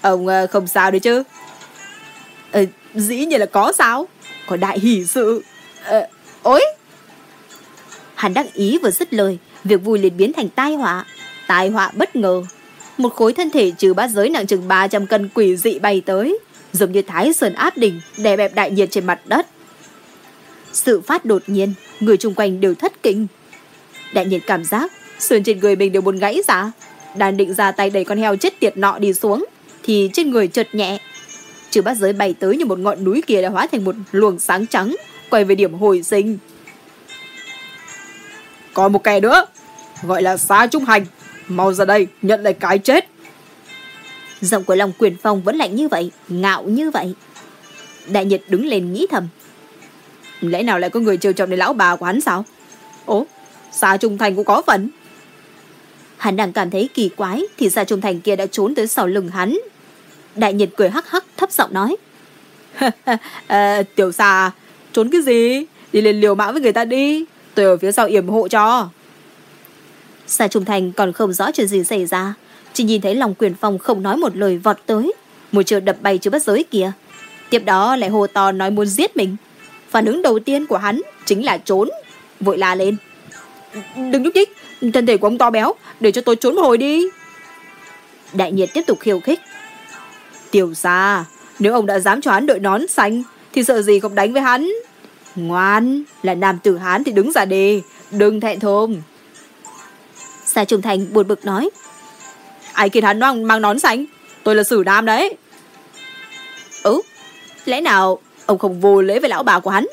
Ông uh, không sao đấy chứ? Ờ, dĩ nhiên là có sao? Có đại hỷ sự. Ờ, ôi! Hắn đắc ý vừa dứt lời, việc vui liền biến thành tai họa. Tai họa bất ngờ. Một khối thân thể trừ bát giới nặng chừng 300 cân quỷ dị bay tới, giống như thái sơn áp đỉnh, đè bẹp đại nhiệt trên mặt đất. Sự phát đột nhiên, người chung quanh đều thất kinh. Đại nhiệt cảm giác, sườn trên người mình đều muốn gãy ra. Đàn định ra tay đẩy con heo chết tiệt nọ đi xuống, thì trên người chợt nhẹ. Trừ bát giới bay tới như một ngọn núi kia đã hóa thành một luồng sáng trắng, quay về điểm hồi sinh. Còn một kẻ nữa, gọi là xa trung hành. Mau ra đây, nhận lại cái chết. Giọng của lòng quyền phong vẫn lạnh như vậy, ngạo như vậy. Đại nhiệt đứng lên nghĩ thầm. Lẽ nào lại có người trêu chọc đến lão bà của hắn sao? Ố, xa trung thành cũng có phần. Hắn đang cảm thấy kỳ quái thì xa trung thành kia đã trốn tới sau lưng hắn. Đại nhiệt cười hắc hắc thấp giọng nói. à, <laughs> tiểu xà, trốn cái gì? Đi lên liều mạng với người ta đi. Tôi ở phía sau yểm hộ cho. Sa Trung Thành còn không rõ chuyện gì xảy ra. Chỉ nhìn thấy lòng quyền phong không nói một lời vọt tới. Một chiều đập bay chữ bắt giới kia. Tiếp đó lại hồ to nói muốn giết mình. Phản ứng đầu tiên của hắn chính là trốn. vội la lên. Đừng nhúc nhích, thân thể của ông to béo, để cho tôi trốn một hồi đi. Đại nhiệt tiếp tục khiêu khích. Tiểu xa, nếu ông đã dám cho hắn đội nón xanh, thì sợ gì không đánh với hắn. Ngoan, là nam tử hán thì đứng ra đi, đừng thẹn thùng. Sa Trung Thành buồn bực nói. Ai khiến hắn mang, mang nón xanh? Tôi là sử nam đấy. Ừ, lẽ nào ông không vô lễ với lão bà của hắn?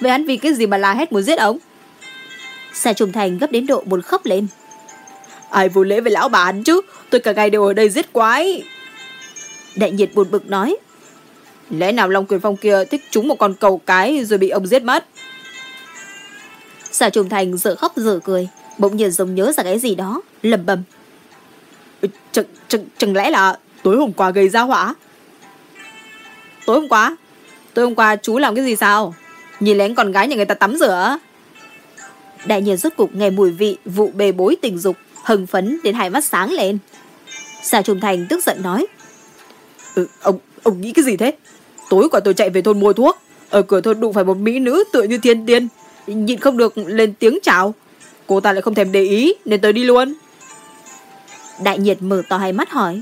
Vậy hắn vì cái gì mà la hét muốn giết ông? Sa Trung Thành gấp đến độ muốn khóc lên. Ai vô lễ với lão bà hắn chứ? Tôi cả ngày đều ở đây giết quái. Đại nhiệt buồn bực nói. Lẽ nào Long Quyền Phong kia thích trúng một con cầu cái rồi bị ông giết mất? Sa Trung Thành dở khóc dở cười, bỗng nhiên giống nhớ ra cái gì đó, lầm bầm. Chẳng, chẳng, chẳng lẽ là tối hôm qua gây ra hỏa? Tối hôm qua? Tối hôm qua chú làm cái gì sao? Nhìn lén con gái nhà người ta tắm rửa. Đại nhiên rốt cục nghe mùi vị vụ bề bối tình dục, hưng phấn đến hai mắt sáng lên. Sa Trung Thành tức giận nói. Ừ, ông, ông nghĩ cái gì thế? Tối qua tôi chạy về thôn mua thuốc. Ở cửa thôn đụng phải một mỹ nữ tựa như thiên tiên. Nhịn không được lên tiếng chào. Cô ta lại không thèm để ý nên tôi đi luôn. Đại nhiệt mở to hai mắt hỏi.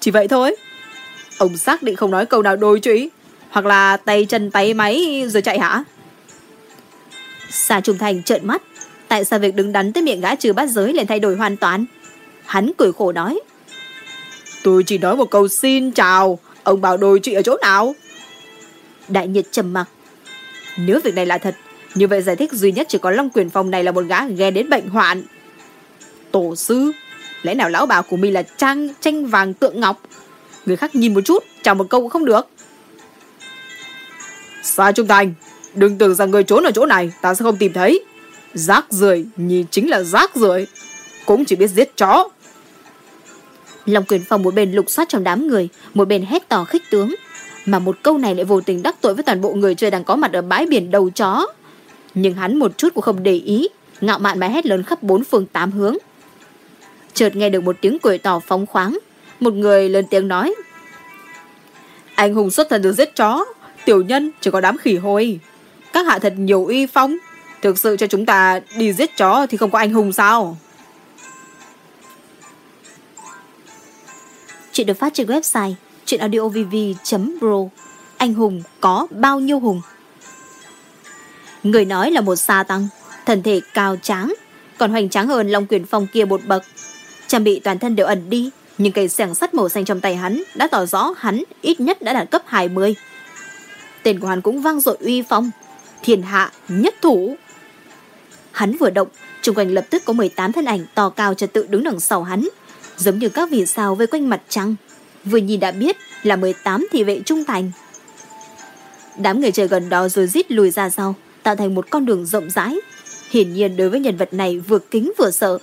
Chỉ vậy thôi. Ông xác định không nói câu nào đôi chứ ý. Hoặc là tay chân tay máy rồi chạy hả? Sa Trung Thành trợn mắt. Tại sao việc đứng đắn tới miệng gã trừ bát giới liền thay đổi hoàn toàn? Hắn cười khổ nói. Tôi chỉ nói một câu xin chào. Ông bảo đôi chị ở chỗ nào? Đại nhiệt trầm mặc. Nếu việc này là thật, như vậy giải thích duy nhất chỉ có Long Quyền Phong này là một gã ghe đến bệnh hoạn. Tổ sư, lẽ nào lão bà của mình là trang tranh vàng tượng ngọc? Người khác nhìn một chút, chào một câu cũng không được. Sa Trung Thành, đừng tưởng rằng người trốn ở chỗ này, ta sẽ không tìm thấy. Rác rưởi nhìn chính là rác rưởi Cũng chỉ biết giết chó. Long Quyền Phong một bên lục soát trong đám người, một bên hét to khích tướng. Mà một câu này lại vô tình đắc tội với toàn bộ người chơi đang có mặt ở bãi biển đầu chó. Nhưng hắn một chút cũng không để ý, ngạo mạn mà hét lớn khắp bốn phương tám hướng. Chợt nghe được một tiếng cười to phóng khoáng, một người lên tiếng nói. Anh hùng xuất thần từ giết chó, tiểu nhân chỉ có đám khỉ hôi. Các hạ thật nhiều uy phong, thực sự cho chúng ta đi giết chó thì không có anh hùng sao? Chuyện được phát trên website chuyenaudiovv.pro Anh hùng có bao nhiêu hùng? Người nói là một sa tăng, thân thể cao tráng, còn hoành tráng hơn Long Quyền Phong kia một bậc. Trang bị toàn thân đều ẩn đi, nhưng cây sẻng sắt màu xanh trong tay hắn đã tỏ rõ hắn ít nhất đã đạt cấp 20. Tên của hắn cũng vang dội uy phong, thiên hạ nhất thủ. Hắn vừa động, xung quanh lập tức có 18 thân ảnh to cao trật tự đứng đằng sau hắn, giống như các vì sao vây quanh mặt trăng. Vừa nhìn đã biết là 18 thị vệ trung thành. Đám người chơi gần đó rồi rít lùi ra sau, tạo thành một con đường rộng rãi. Hiển nhiên đối với nhân vật này vừa kính vừa sợ.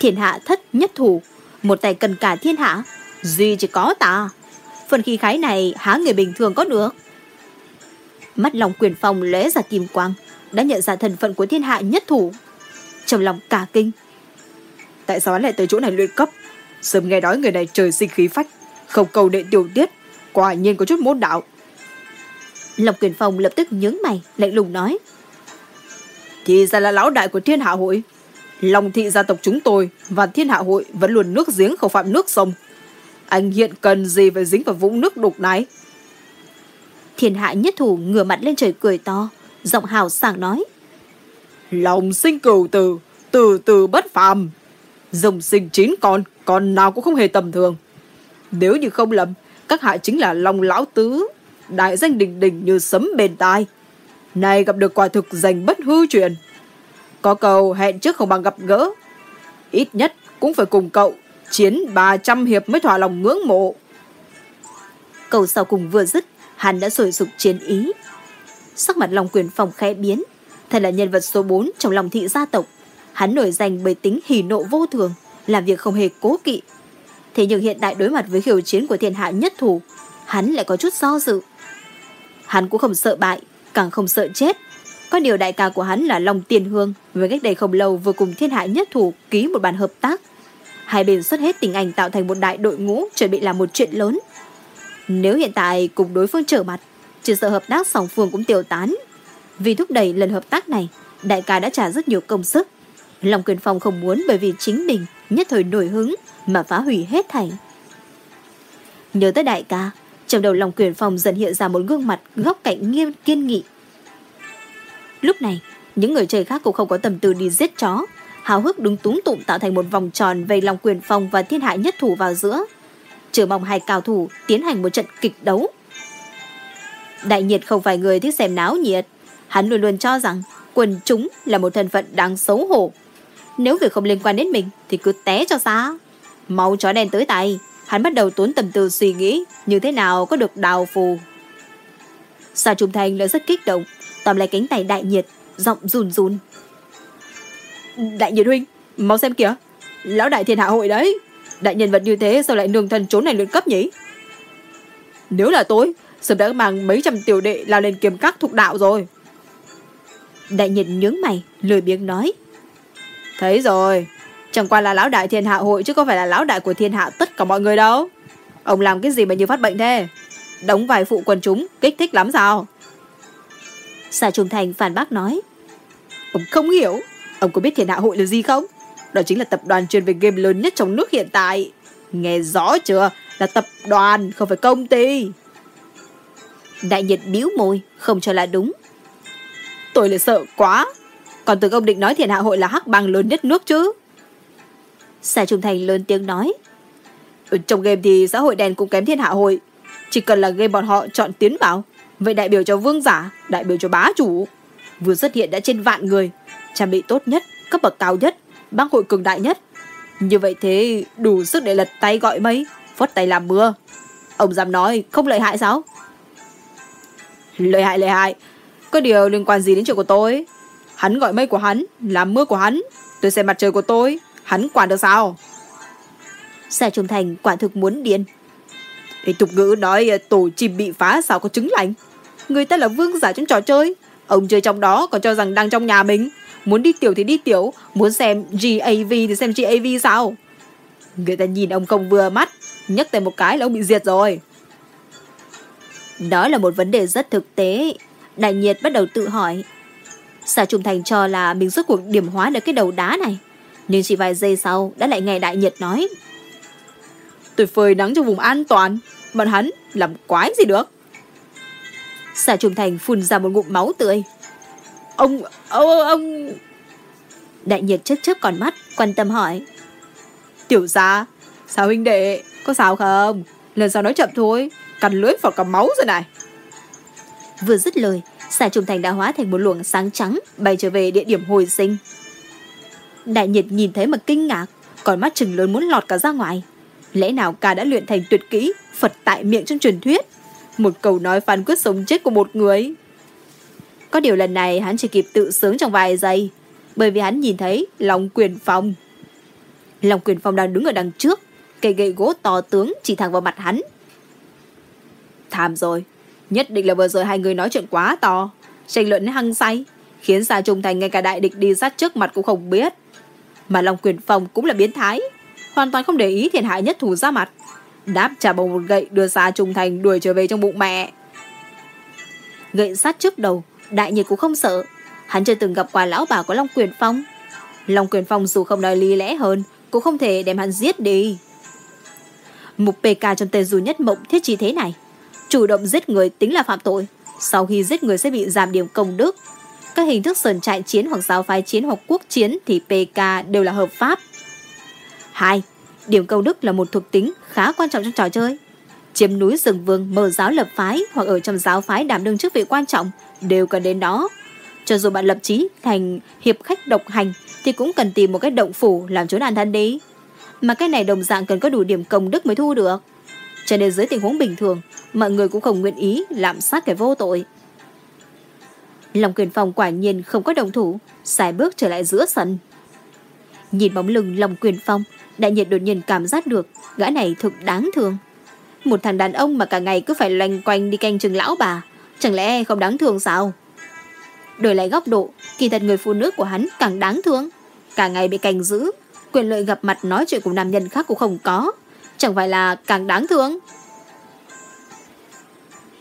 Thiên hạ thất nhất thủ, một tay cần cả thiên hạ, duy chỉ có ta. Phần khí khái này há người bình thường có được. Mắt lòng quyền phong lóe ra kim quang, đã nhận ra thân phận của thiên hạ nhất thủ. Trong lòng cả kinh. Tại sao hắn lại tới chỗ này luyện cấp? Sớm nghe nói người này trời sinh khí phách, không cầu đệ tiểu tiết, quả nhiên có chút môn đạo. Lộc Quyền Phong lập tức nhướng mày, lạnh lùng nói. Thì ra là lão đại của thiên hạ hội. Long thị gia tộc chúng tôi và thiên hạ hội vẫn luôn nước giếng không phạm nước sông. Anh hiện cần gì phải dính vào vũng nước đục này? Thiên hạ nhất thủ ngửa mặt lên trời cười to, giọng hào sảng nói. Lòng sinh cửu từ, từ từ bất phàm. Rồng sinh chín con, con nào cũng không hề tầm thường. Nếu như không lầm, các hạ chính là Long Lão Tứ, đại danh đình đình như sấm bền tai. Này gặp được quả thực giành bất hư truyền. Có cầu hẹn trước không bằng gặp gỡ. Ít nhất cũng phải cùng cậu chiến 300 hiệp mới thỏa lòng ngưỡng mộ. Cầu sau cùng vừa dứt, hắn đã sôi sục chiến ý. Sắc mặt Long Quyền Phong khẽ biến, thật là nhân vật số 4 trong lòng thị gia tộc. Hắn nổi danh bởi tính hỉ nộ vô thường, làm việc không hề cố kỵ. Thế nhưng hiện tại đối mặt với khiêu chiến của thiên hạ nhất thủ, hắn lại có chút do dự. Hắn cũng không sợ bại, càng không sợ chết. Có điều đại ca của hắn là Long Tiền Hương, với cách đây không lâu vừa cùng thiên hạ nhất thủ ký một bản hợp tác. Hai bên xuất hết tình ảnh tạo thành một đại đội ngũ chuẩn bị làm một chuyện lớn. Nếu hiện tại cùng đối phương trở mặt, chỉ sợ hợp tác song phương cũng tiêu tán. Vì thúc đẩy lần hợp tác này, đại ca đã trả rất nhiều công sức. Long Quyền Phong không muốn bởi vì chính mình nhất thời nổi hứng mà phá hủy hết thảy. Nhớ tới đại ca, trong đầu Long Quyền Phong dần hiện ra một gương mặt góc cạnh nghiêm kiên nghị. Lúc này, những người chơi khác cũng không có tầm tư đi giết chó, hào hức đứng túng tụng tạo thành một vòng tròn vây Long Quyền Phong và Thiên Hạ nhất thủ vào giữa. Chờ mong hai cao thủ tiến hành một trận kịch đấu. Đại nhiệt không phải người thích xem náo nhiệt, hắn luôn luôn cho rằng quần chúng là một thân phận đáng xấu hổ. Nếu việc không liên quan đến mình thì cứ té cho xa. Mau chó đen tới tay, hắn bắt đầu tốn tầm tư suy nghĩ như thế nào có được đào phù. Sa Trung Thành đã rất kích động, tóm lấy cánh tay đại nhiệt, giọng run run. Đại nhiệt huynh, mau xem kìa, lão đại thiên hạ hội đấy. Đại nhân vật như thế sao lại nương thân trốn này luyện cấp nhỉ? Nếu là tôi, sớm đã mang mấy trăm tiểu đệ lao lên kiềm các thuộc đạo rồi. Đại nhiệt nhướng mày, lười biếng nói. Thấy rồi, chẳng qua là lão đại thiên hạ hội chứ không phải là lão đại của thiên hạ tất cả mọi người đâu. Ông làm cái gì mà như phát bệnh thế? Đóng vài phụ quần chúng, kích thích lắm sao? Sa Trung Thành phản bác nói. Ông không hiểu, ông có biết thiên hạ hội là gì không? Đó chính là tập đoàn chuyên về game lớn nhất trong nước hiện tại. Nghe rõ chưa? Là tập đoàn, không phải công ty. Đại nhiệt biếu môi, không cho là đúng. Tôi lại sợ quá. Còn tưởng ông định nói thiền hạ hội là hắc bang lớn nhất nước chứ. Xà Trung Thành lớn tiếng nói. Ở trong game thì xã hội đen cũng kém thiên hạ hội. Chỉ cần là game bọn họ chọn tiến vào. Vậy đại biểu cho vương giả, đại biểu cho bá chủ. Vừa xuất hiện đã trên vạn người. Trang bị tốt nhất, cấp bậc cao nhất, bác hội cường đại nhất. Như vậy thế đủ sức để lật tay gọi mây, phất tay làm mưa. Ông dám nói không lợi hại sao? Lợi hại lợi hại, có điều liên quan gì đến chuyện của tôi? Hắn gọi mây của hắn, làm mưa của hắn. Tôi xem mặt trời của tôi, hắn quản được sao? Xe Trung Thành quả thực muốn điên. Ê, tục ngữ nói tổ chim bị phá sao có trứng lành. Người ta là vương giả trong trò chơi. Ông chơi trong đó còn cho rằng đang trong nhà mình. Muốn đi tiểu thì đi tiểu, muốn xem GAV thì xem GAV sao? Người ta nhìn ông không vừa mắt, nhấc tay một cái là ông bị diệt rồi. Đó là một vấn đề rất thực tế. Đại nhiệt bắt đầu tự hỏi. Xà Trung Thành cho là mình rốt cuộc điểm hóa được cái đầu đá này. Nhưng chỉ vài giây sau đã lại nghe đại nhiệt nói. Tôi phơi nắng trong vùng an toàn. Bọn hắn làm quái gì được. Xà Trung Thành phun ra một ngụm máu tươi. Ông, ông, ông... Đại nhiệt chớp chớp còn mắt, quan tâm hỏi. Tiểu gia, sao huynh đệ, có sao không? Lần sau nói chậm thôi, cắn lưỡi vào cả máu rồi này. Vừa dứt lời, xà trùng thành đã hóa thành một luồng sáng trắng bay trở về địa điểm hồi sinh. Đại nhiệt nhìn thấy mà kinh ngạc, còn mắt chừng lớn muốn lọt cả ra ngoài. Lẽ nào ca đã luyện thành tuyệt kỹ Phật tại miệng trong truyền thuyết? Một câu nói phán quyết sống chết của một người. Có điều lần này hắn chỉ kịp tự sướng trong vài giây, bởi vì hắn nhìn thấy Long Quyền Phong. Long Quyền Phong đang đứng ở đằng trước, cây gậy gỗ to tướng chỉ thẳng vào mặt hắn. Thảm rồi, Nhất định là vừa rồi hai người nói chuyện quá to. Tranh luận hăng say, Khiến xa trung thành ngay cả đại địch đi sát trước mặt cũng không biết. Mà Long Quyền Phong cũng là biến thái, Hoàn toàn không để ý thiệt hại nhất thủ ra mặt. Đáp trả bằng một gậy đưa xa trung thành đuổi trở về trong bụng mẹ. Gậy sát trước đầu, Đại nhiệt cũng không sợ. Hắn chưa từng gặp qua lão bà của Long Quyền Phong. Long Quyền Phong dù không nói lý lẽ hơn, Cũng không thể đem hắn giết đi. Mục PK trong tên dù nhất mộng thiết chi thế này. Chủ động giết người tính là phạm tội. Sau khi giết người sẽ bị giảm điểm công đức. Các hình thức sơn trại chiến hoặc giáo phái chiến hoặc quốc chiến thì PK đều là hợp pháp. 2. Điểm công đức là một thuộc tính khá quan trọng trong trò chơi. Chiếm núi rừng vương, mở giáo lập phái hoặc ở trong giáo phái đảm đương chức vị quan trọng đều cần đến đó. Cho dù bạn lập chí thành hiệp khách độc hành thì cũng cần tìm một cái động phủ làm chỗ an thân đi. Mà cái này đồng dạng cần có đủ điểm công đức mới thu được. Cho nên dưới tình huống bình thường, mọi người cũng không nguyện ý lạm sát kẻ vô tội. Lòng quyền phòng quả nhiên không có đồng thủ, xài bước trở lại giữa sân. Nhìn bóng lưng lòng quyền phong, đại nhiệt đột nhiên cảm giác được gã này thực đáng thương. Một thằng đàn ông mà cả ngày cứ phải loanh quanh đi canh chừng lão bà, chẳng lẽ không đáng thương sao? Đổi lại góc độ, kỳ thật người phụ nữ của hắn càng đáng thương. Cả ngày bị canh giữ, quyền lợi gặp mặt nói chuyện của nam nhân khác cũng không có. Chẳng phải là càng đáng thương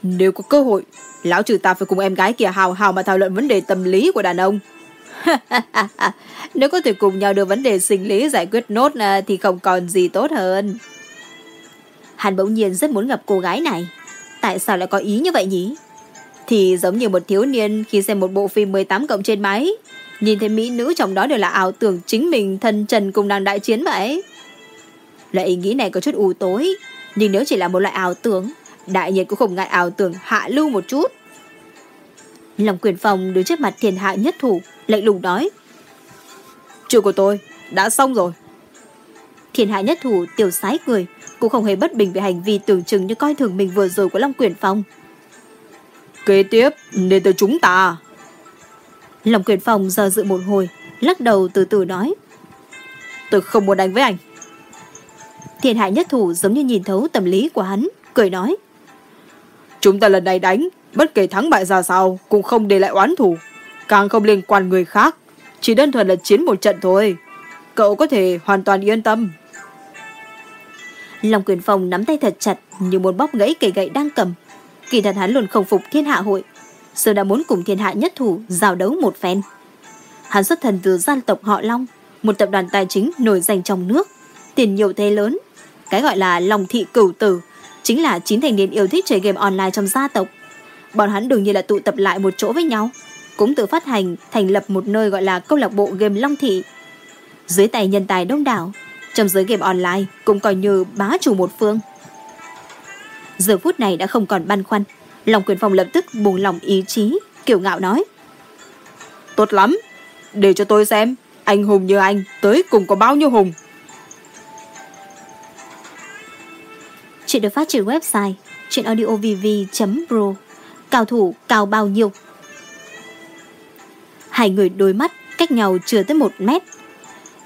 Nếu có cơ hội, lão trừ ta phải cùng em gái kia hào hào mà thảo luận vấn đề tâm lý của đàn ông. <laughs> Nếu có thể cùng nhau đưa vấn đề sinh lý giải quyết nốt à, thì không còn gì tốt hơn. Hắn bỗng nhiên rất muốn gặp cô gái này. Tại sao lại có ý như vậy nhỉ? Thì giống như một thiếu niên khi xem một bộ phim 18 cộng trên máy, nhìn thấy mỹ nữ trong đó đều là ảo tưởng chính mình thân trần cùng nàng đại chiến vậy. Loại ý nghĩ này có chút u tối, nhưng nếu chỉ là một loại ảo tưởng, đại nhiệt cũng không ngại ảo tưởng hạ lưu một chút. Lòng quyền phòng đứng trước mặt thiên hạ nhất thủ, lệnh lùng nói. Chuyện của tôi, đã xong rồi. Thiên hạ nhất thủ tiểu sái cười, cũng không hề bất bình về hành vi tưởng chừng như coi thường mình vừa rồi của Long Quyền Phong. Kế tiếp, nên tới chúng ta. Long Quyền Phong giờ dự một hồi, lắc đầu từ từ nói. Tôi không muốn đánh với anh. Thiên hạ nhất thủ giống như nhìn thấu tâm lý của hắn, cười nói. Chúng ta lần này đánh, bất kể thắng bại ra sao, cũng không để lại oán thù. Càng không liên quan người khác, chỉ đơn thuần là chiến một trận thôi. Cậu có thể hoàn toàn yên tâm. Long quyền phong nắm tay thật chặt như muốn bóp gãy cây gậy đang cầm. Kỳ thật hắn luôn không phục thiên hạ hội. Giờ đã muốn cùng thiên hạ nhất thủ giao đấu một phen. Hắn xuất thần từ gian tộc họ Long, một tập đoàn tài chính nổi danh trong nước. Tiền nhiều thế lớn. Cái gọi là lòng thị cửu tử chính là chín thành niên yêu thích chơi game online trong gia tộc. Bọn hắn đương nhiên là tụ tập lại một chỗ với nhau. Cũng tự phát hành thành lập một nơi gọi là câu lạc bộ game Long thị. Dưới tay nhân tài đông đảo, trong giới game online cũng coi như bá chủ một phương. Giờ phút này đã không còn băn khoăn, Long Quyền Phong lập tức buông lòng ý chí, kiểu ngạo nói. Tốt lắm, để cho tôi xem, anh hùng như anh tới cùng có bao nhiêu hùng. Chuyện được phát trên website chuyenaudiovv.pro Cao thủ cao bao nhiêu? Hai người đối mắt cách nhau chưa tới một mét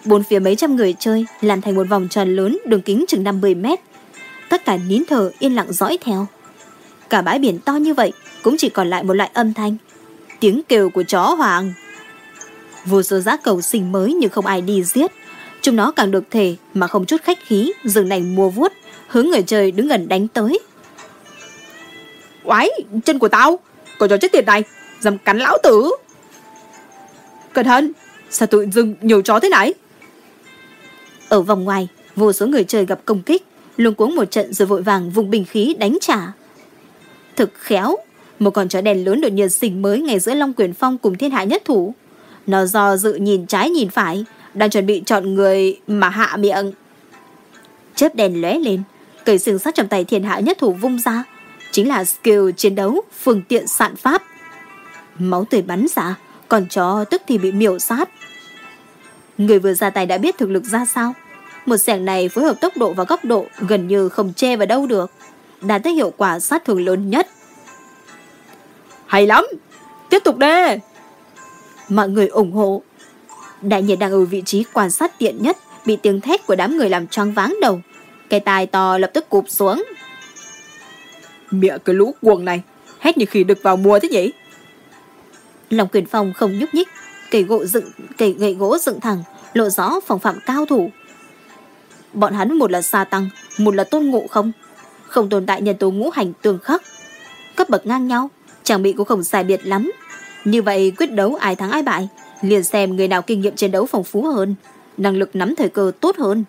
Bốn phía mấy trăm người chơi làm thành một vòng tròn lớn đường kính chừng 50 mét. Tất cả nín thở yên lặng dõi theo. Cả bãi biển to như vậy cũng chỉ còn lại một loại âm thanh. Tiếng kêu của chó hoàng. Vô số giá cầu sinh mới nhưng không ai đi giết. Chúng nó càng được thể mà không chút khách khí, dừng nành mua vuốt, hướng người chơi đứng gần đánh tới. quái, chân của tao, còn trò chết tiệt này, dám cắn lão tử. Cẩn thận, sao tụi dưng nhiều chó thế này? Ở vòng ngoài, vô số người chơi gặp công kích, luống cuống một trận rồi vội vàng vùng bình khí đánh trả. Thực khéo, một con chó đèn lớn đột nhiên sinh mới ngay giữa Long Quyền Phong cùng thiên hạ nhất thủ. Nó do dự nhìn trái nhìn phải, đang chuẩn bị chọn người mà hạ miệng. Chớp đèn lóe lên, cây sừng sắt trong tay thiên hạ nhất thủ vung ra. Chính là skill chiến đấu, phương tiện sạn pháp. Máu tươi bắn ra, còn chó tức thì bị miểu sát. Người vừa ra tay đã biết thực lực ra sao. Một sẻng này phối hợp tốc độ và góc độ gần như không che vào đâu được. Đạt tới hiệu quả sát thương lớn nhất. Hay lắm! Tiếp tục đi! Mọi người ủng hộ. Đại nhiệt đang ở vị trí quan sát tiện nhất bị tiếng thét của đám người làm choáng váng đầu. Cái tai to lập tức cụp xuống. Mẹ cái lũ cuồng này, hét như khi được vào mùa thế nhỉ? Lòng quyền phong không nhúc nhích, cây gỗ dựng cây gậy gỗ dựng thẳng, lộ rõ phòng phạm cao thủ. Bọn hắn một là xa tăng, một là tôn ngộ không, không tồn tại nhân tố ngũ hành tương khắc. Cấp bậc ngang nhau, trang bị cũng không sai biệt lắm. Như vậy quyết đấu ai thắng ai bại, liền xem người nào kinh nghiệm chiến đấu phong phú hơn, năng lực nắm thời cơ tốt hơn.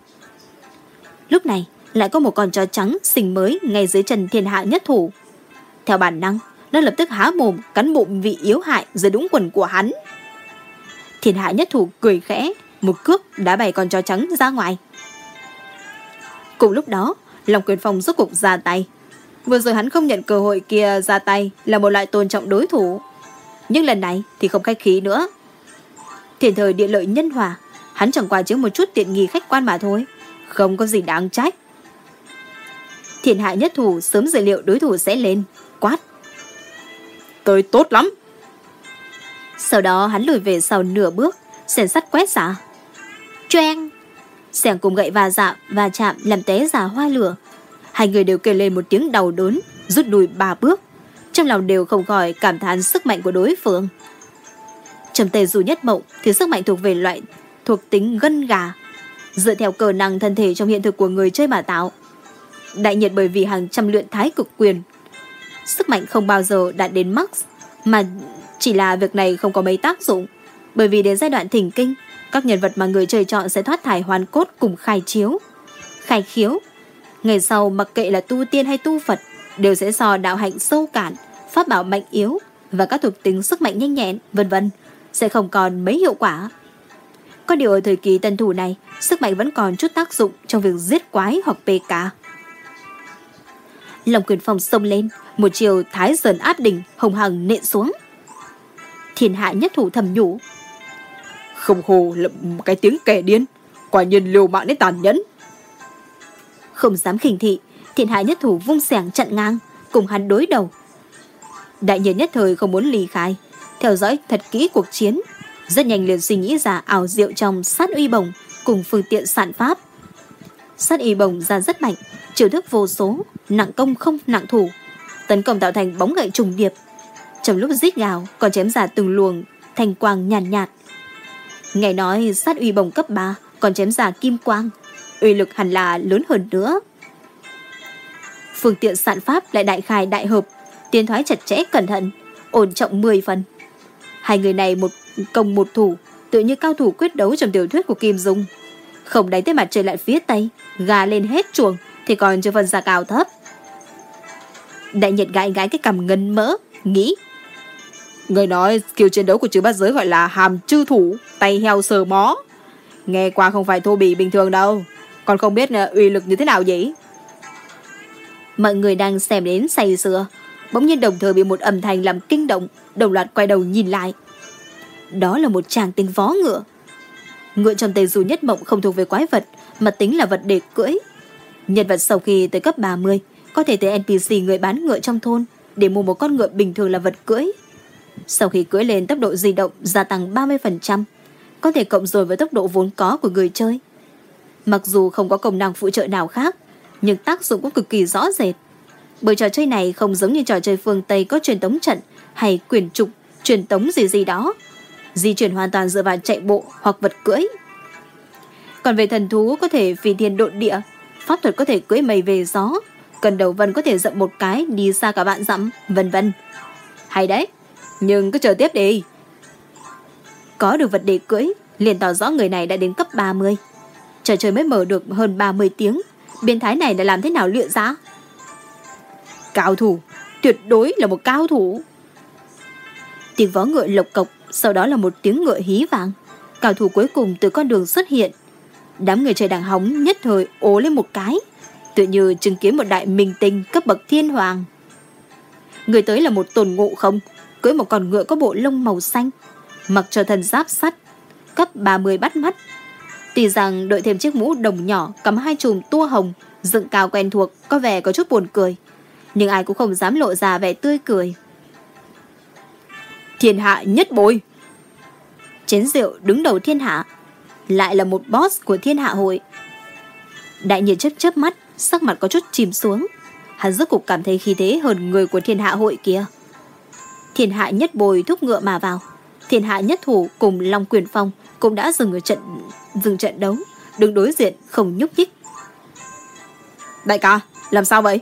Lúc này, lại có một con chó trắng sinh mới ngay dưới chân thiên hạ nhất thủ. Theo bản năng, nó lập tức há mồm cắn bụng vị yếu hại dưới đúng quần của hắn. Thiên hạ nhất thủ cười khẽ, một cước đã bày con chó trắng ra ngoài. Cùng lúc đó, Long Quyền Phong rốt cục ra tay. Vừa rồi hắn không nhận cơ hội kia ra tay là một loại tôn trọng đối thủ. Nhưng lần này thì không khách khí nữa. Thiền thời địa lợi nhân hòa, hắn chẳng qua chứa một chút tiện nghi khách quan mà thôi. Không có gì đáng trách. Thiền hạ nhất thủ sớm dự liệu đối thủ sẽ lên, quát. Tôi tốt lắm. Sau đó hắn lùi về sau nửa bước, sèn sắt quét giả. Choang! Sẻng cùng gậy và dạm và chạm làm té giả hoa lửa. Hai người đều kêu lên một tiếng đau đớn, rút lùi ba bước. Trong lòng đều không khỏi cảm thán sức mạnh của đối phương. Trầm tề dù nhất mộng thì sức mạnh thuộc về loại thuộc tính gân gà. Dựa theo cơ năng thân thể trong hiện thực của người chơi mà tạo. Đại nhiệt bởi vì hàng trăm luyện thái cực quyền. sức mạnh không bao giờ đạt đến max, mà chỉ là việc này không có mấy tác dụng. Bởi vì đến giai đoạn thỉnh kinh, các nhân vật mà người chơi chọn sẽ thoát thải hoàn cốt cùng khai chiếu. Khai khiếu. Ngày sau mặc kệ là tu tiên hay tu Phật, đều sẽ so đạo hạnh sâu cạn, pháp bảo mạnh yếu và các thuộc tính sức mạnh nhanh nhẹn, vân vân sẽ không còn mấy hiệu quả. Có điều ở thời kỳ tân thủ này, sức mạnh vẫn còn chút tác dụng trong việc giết quái hoặc PK. Lòng quyền phòng sông lên, một chiều thái dần áp đỉnh, hồng hằng nện xuống. Thiên hạ nhất thủ thầm nhủ. Không hồ là một cái tiếng kẻ điên, quả nhiên liều mạng đến tàn nhẫn. Không dám khinh thị, thiên hạ nhất thủ vung sẻng chặn ngang, cùng hắn đối đầu. Đại nhân nhất thời không muốn ly khai, theo dõi thật kỹ cuộc chiến, rất nhanh liền suy nghĩ ra ảo diệu trong sát uy bồng cùng phương tiện sản pháp. Sát uy bồng ra rất mạnh, chiêu thức vô số, nặng công không nặng thủ, tấn công tạo thành bóng gậy trùng điệp. Trong lúc giết gào còn chém ra từng luồng thanh quang nhàn nhạt, nhạt. Nghe nói sát uy bồng cấp 3 còn chém ra kim quang, uy lực hẳn là lớn hơn nữa. Phương tiện sản pháp lại đại khai đại hợp, tiến thoái chặt chẽ cẩn thận, ổn trọng 10 phần. Hai người này một công một thủ, tự như cao thủ quyết đấu trong tiểu thuyết của Kim Dung. Không đánh tới mặt trời lại phía tây, gà lên hết chuồng, thì còn chưa phần ra cao thấp. Đại nhật gãi gãi cái cầm ngân mỡ, nghĩ. Người nói kiểu chiến đấu của chữ bát giới gọi là hàm chư thủ, tay heo sờ mó. Nghe qua không phải thô bỉ bình thường đâu, còn không biết uh, uy lực như thế nào vậy? Mọi người đang xem đến say sưa, bỗng nhiên đồng thời bị một âm thanh làm kinh động, đồng loạt quay đầu nhìn lại. Đó là một chàng tinh vó ngựa. Ngựa trong tề dù nhất mộng không thuộc về quái vật, mà tính là vật để cưỡi. Nhân vật sau khi tới cấp 30, có thể tới NPC người bán ngựa trong thôn để mua một con ngựa bình thường là vật cưỡi. Sau khi cưỡi lên tốc độ di động gia tăng 30%, có thể cộng rồi với tốc độ vốn có của người chơi. Mặc dù không có công năng phụ trợ nào khác, nhưng tác dụng cũng cực kỳ rõ rệt. Bởi trò chơi này không giống như trò chơi phương Tây có truyền tống trận hay quyển trục, truyền tống gì gì đó. Di chuyển hoàn toàn dựa vào chạy bộ hoặc vật cưỡi. Còn về thần thú có thể phi thiên độn địa, pháp thuật có thể cưỡi mây về gió, cần đầu vân có thể dậm một cái đi xa cả bạn dặm, vân vân. Hay đấy, nhưng cứ chờ tiếp đi. Có được vật để cưỡi, liền tỏ rõ người này đã đến cấp 30. Trò chơi mới mở được hơn 30 tiếng, biến thái này đã làm thế nào luyện ra? Cao thủ, tuyệt đối là một cao thủ. Tiếng vó ngựa lộc cộc, sau đó là một tiếng ngựa hí vàng. Cao thủ cuối cùng từ con đường xuất hiện. Đám người chơi đàng hóng nhất thời ố lên một cái, tự như chứng kiến một đại minh tinh cấp bậc thiên hoàng. Người tới là một tồn ngộ không, cưỡi một con ngựa có bộ lông màu xanh, mặc cho thân giáp sắt, cấp 30 bắt mắt. Tuy rằng đội thêm chiếc mũ đồng nhỏ cắm hai chùm tua hồng, dựng cao quen thuộc, có vẻ có chút buồn cười nhưng ai cũng không dám lộ ra vẻ tươi cười. Thiên hạ nhất bồi. Chén rượu đứng đầu thiên hạ, lại là một boss của thiên hạ hội. Đại nhiệt chớp chớp mắt, sắc mặt có chút chìm xuống. Hắn rốt cục cảm thấy khí thế hơn người của thiên hạ hội kia. Thiên hạ nhất bồi thúc ngựa mà vào. Thiên hạ nhất thủ cùng Long Quyền Phong cũng đã dừng ở trận dừng trận đấu, đứng đối diện không nhúc nhích. Đại ca, làm sao vậy?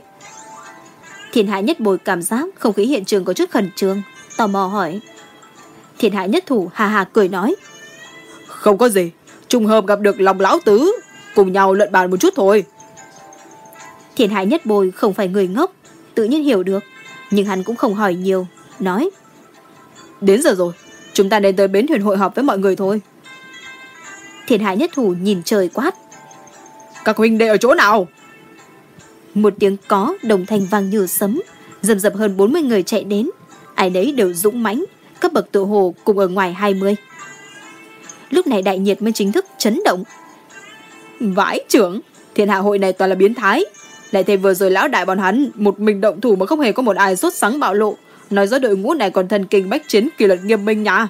Thiên hạ nhất bồi cảm giác không khí hiện trường có chút khẩn trương, tò mò hỏi. Thiên hạ nhất thủ hà hà cười nói. Không có gì, trùng hợp gặp được lòng lão tứ, cùng nhau luận bàn một chút thôi. Thiên hạ nhất bồi không phải người ngốc, tự nhiên hiểu được, nhưng hắn cũng không hỏi nhiều, nói. Đến giờ rồi, chúng ta nên tới bến thuyền hội họp với mọi người thôi. Thiên hạ nhất thủ nhìn trời quát. Các huynh đệ ở chỗ nào? Một tiếng có đồng thanh vang như sấm, dầm dập hơn 40 người chạy đến. Ai đấy đều dũng mãnh, cấp bậc tự hồ cùng ở ngoài 20. Lúc này đại nhiệt mới chính thức chấn động. Vãi trưởng, thiên hạ hội này toàn là biến thái. Lại thêm vừa rồi lão đại bọn hắn, một mình động thủ mà không hề có một ai sốt sáng bạo lộ. Nói rõ đội ngũ này còn thần kinh bách chiến kỷ luật nghiêm minh nha.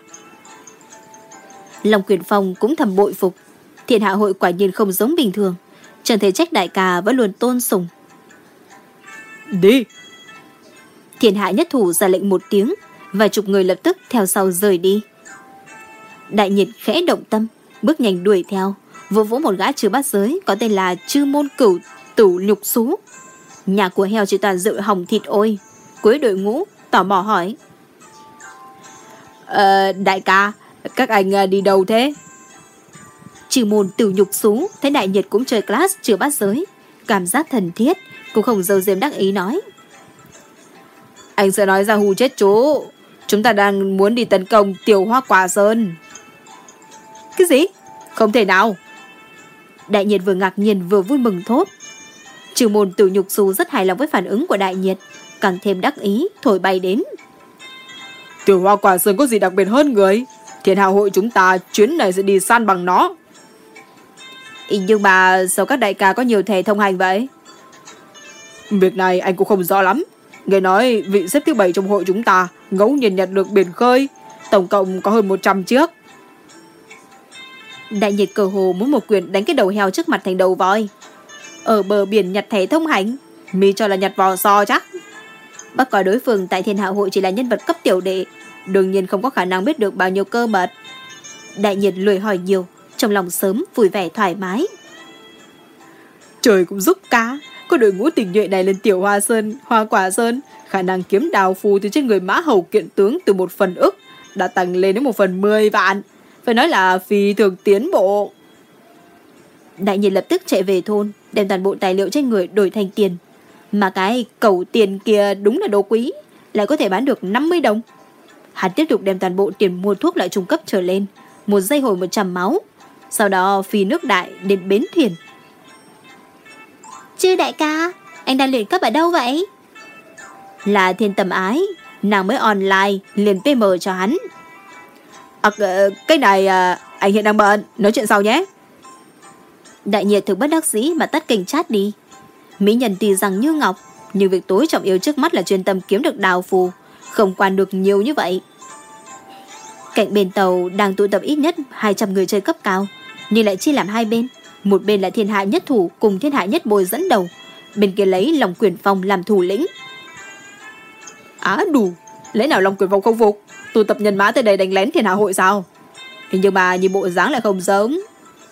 Long Quyền Phong cũng thầm bội phục. Thiên hạ hội quả nhiên không giống bình thường. Chẳng thể trách đại ca vẫn luôn tôn sùng Đi! Thiên hạ nhất thủ ra lệnh một tiếng, vài chục người lập tức theo sau rời đi. Đại nhiệt khẽ động tâm, bước nhanh đuổi theo, vỗ vỗ một gã chư bát giới có tên là chư môn cửu tửu nhục xú. Nhà của heo chỉ toàn dự hỏng thịt ôi. cuối đội ngũ, tò mò hỏi. Ờ, đại ca, các anh ờ, đi đâu thế? Chư môn tử nhục xú, thấy đại nhiệt cũng chơi class chưa bắt giới. Cảm giác thần thiết, cũng không dâu dêm đắc ý nói. Anh sẽ nói ra hù chết chú. Chúng ta đang muốn đi tấn công tiểu hoa quả sơn. Cái gì? Không thể nào. Đại nhiệt vừa ngạc nhiên vừa vui mừng thốt. Trừ môn tử nhục xú rất hài lòng với phản ứng của đại nhiệt, càng thêm đắc ý, thổi bay đến. Tiểu hoa quả sơn có gì đặc biệt hơn người? Thiên hạ hội chúng ta chuyến này sẽ đi săn bằng nó. Nhưng mà sao các đại ca có nhiều thẻ thông hành vậy? Việc này anh cũng không rõ lắm. Nghe nói vị xếp thứ bảy trong hội chúng ta ngẫu nhiên nhặt được biển khơi, tổng cộng có hơn 100 chiếc. Đại nhiệt cờ hồ muốn một quyền đánh cái đầu heo trước mặt thành đầu voi. Ở bờ biển nhặt thẻ thông hành, mi cho là nhặt vò so chắc. Bác coi đối phương tại thiên hạ hội chỉ là nhân vật cấp tiểu đệ, đương nhiên không có khả năng biết được bao nhiêu cơ mật. Đại nhiệt lười hỏi nhiều, trong lòng sớm vui vẻ thoải mái. Trời cũng giúp cá, có đội ngũ tình nhuệ này lên tiểu hoa sơn, hoa quả sơn, khả năng kiếm đào phù từ trên người mã hầu kiện tướng từ một phần ức đã tăng lên đến một phần mười vạn. Phải nói là phi thường tiến bộ. Đại nhiên lập tức chạy về thôn, đem toàn bộ tài liệu trên người đổi thành tiền. Mà cái cầu tiền kia đúng là đồ quý, lại có thể bán được 50 đồng. Hắn tiếp tục đem toàn bộ tiền mua thuốc loại trung cấp trở lên, một dây hồi 100 máu. Sau đó phi nước đại đến bến thuyền. Chư đại ca, anh đang luyện cấp ở đâu vậy? Là thiên tầm ái, nàng mới online liền PM cho hắn. À, cái này à, anh hiện đang bận, nói chuyện sau nhé. Đại nhiệt thực bất đắc dĩ mà tắt kênh chat đi. Mỹ nhân tì rằng như ngọc, nhưng việc tối trọng yếu trước mắt là chuyên tâm kiếm được đào phù, không quan được nhiều như vậy. Cạnh bên tàu đang tụ tập ít nhất 200 người chơi cấp cao, nhưng lại chia làm hai bên. Một bên là thiên hạ nhất thủ cùng thiên hạ nhất bồi dẫn đầu, bên kia lấy lòng quyền phong làm thủ lĩnh. Á đủ, lẽ nào lòng quyền phong không phục? Tụ tập nhân mã tới đây đánh lén thiên hạ hội sao? Hình như mà nhìn bộ dáng lại không giống.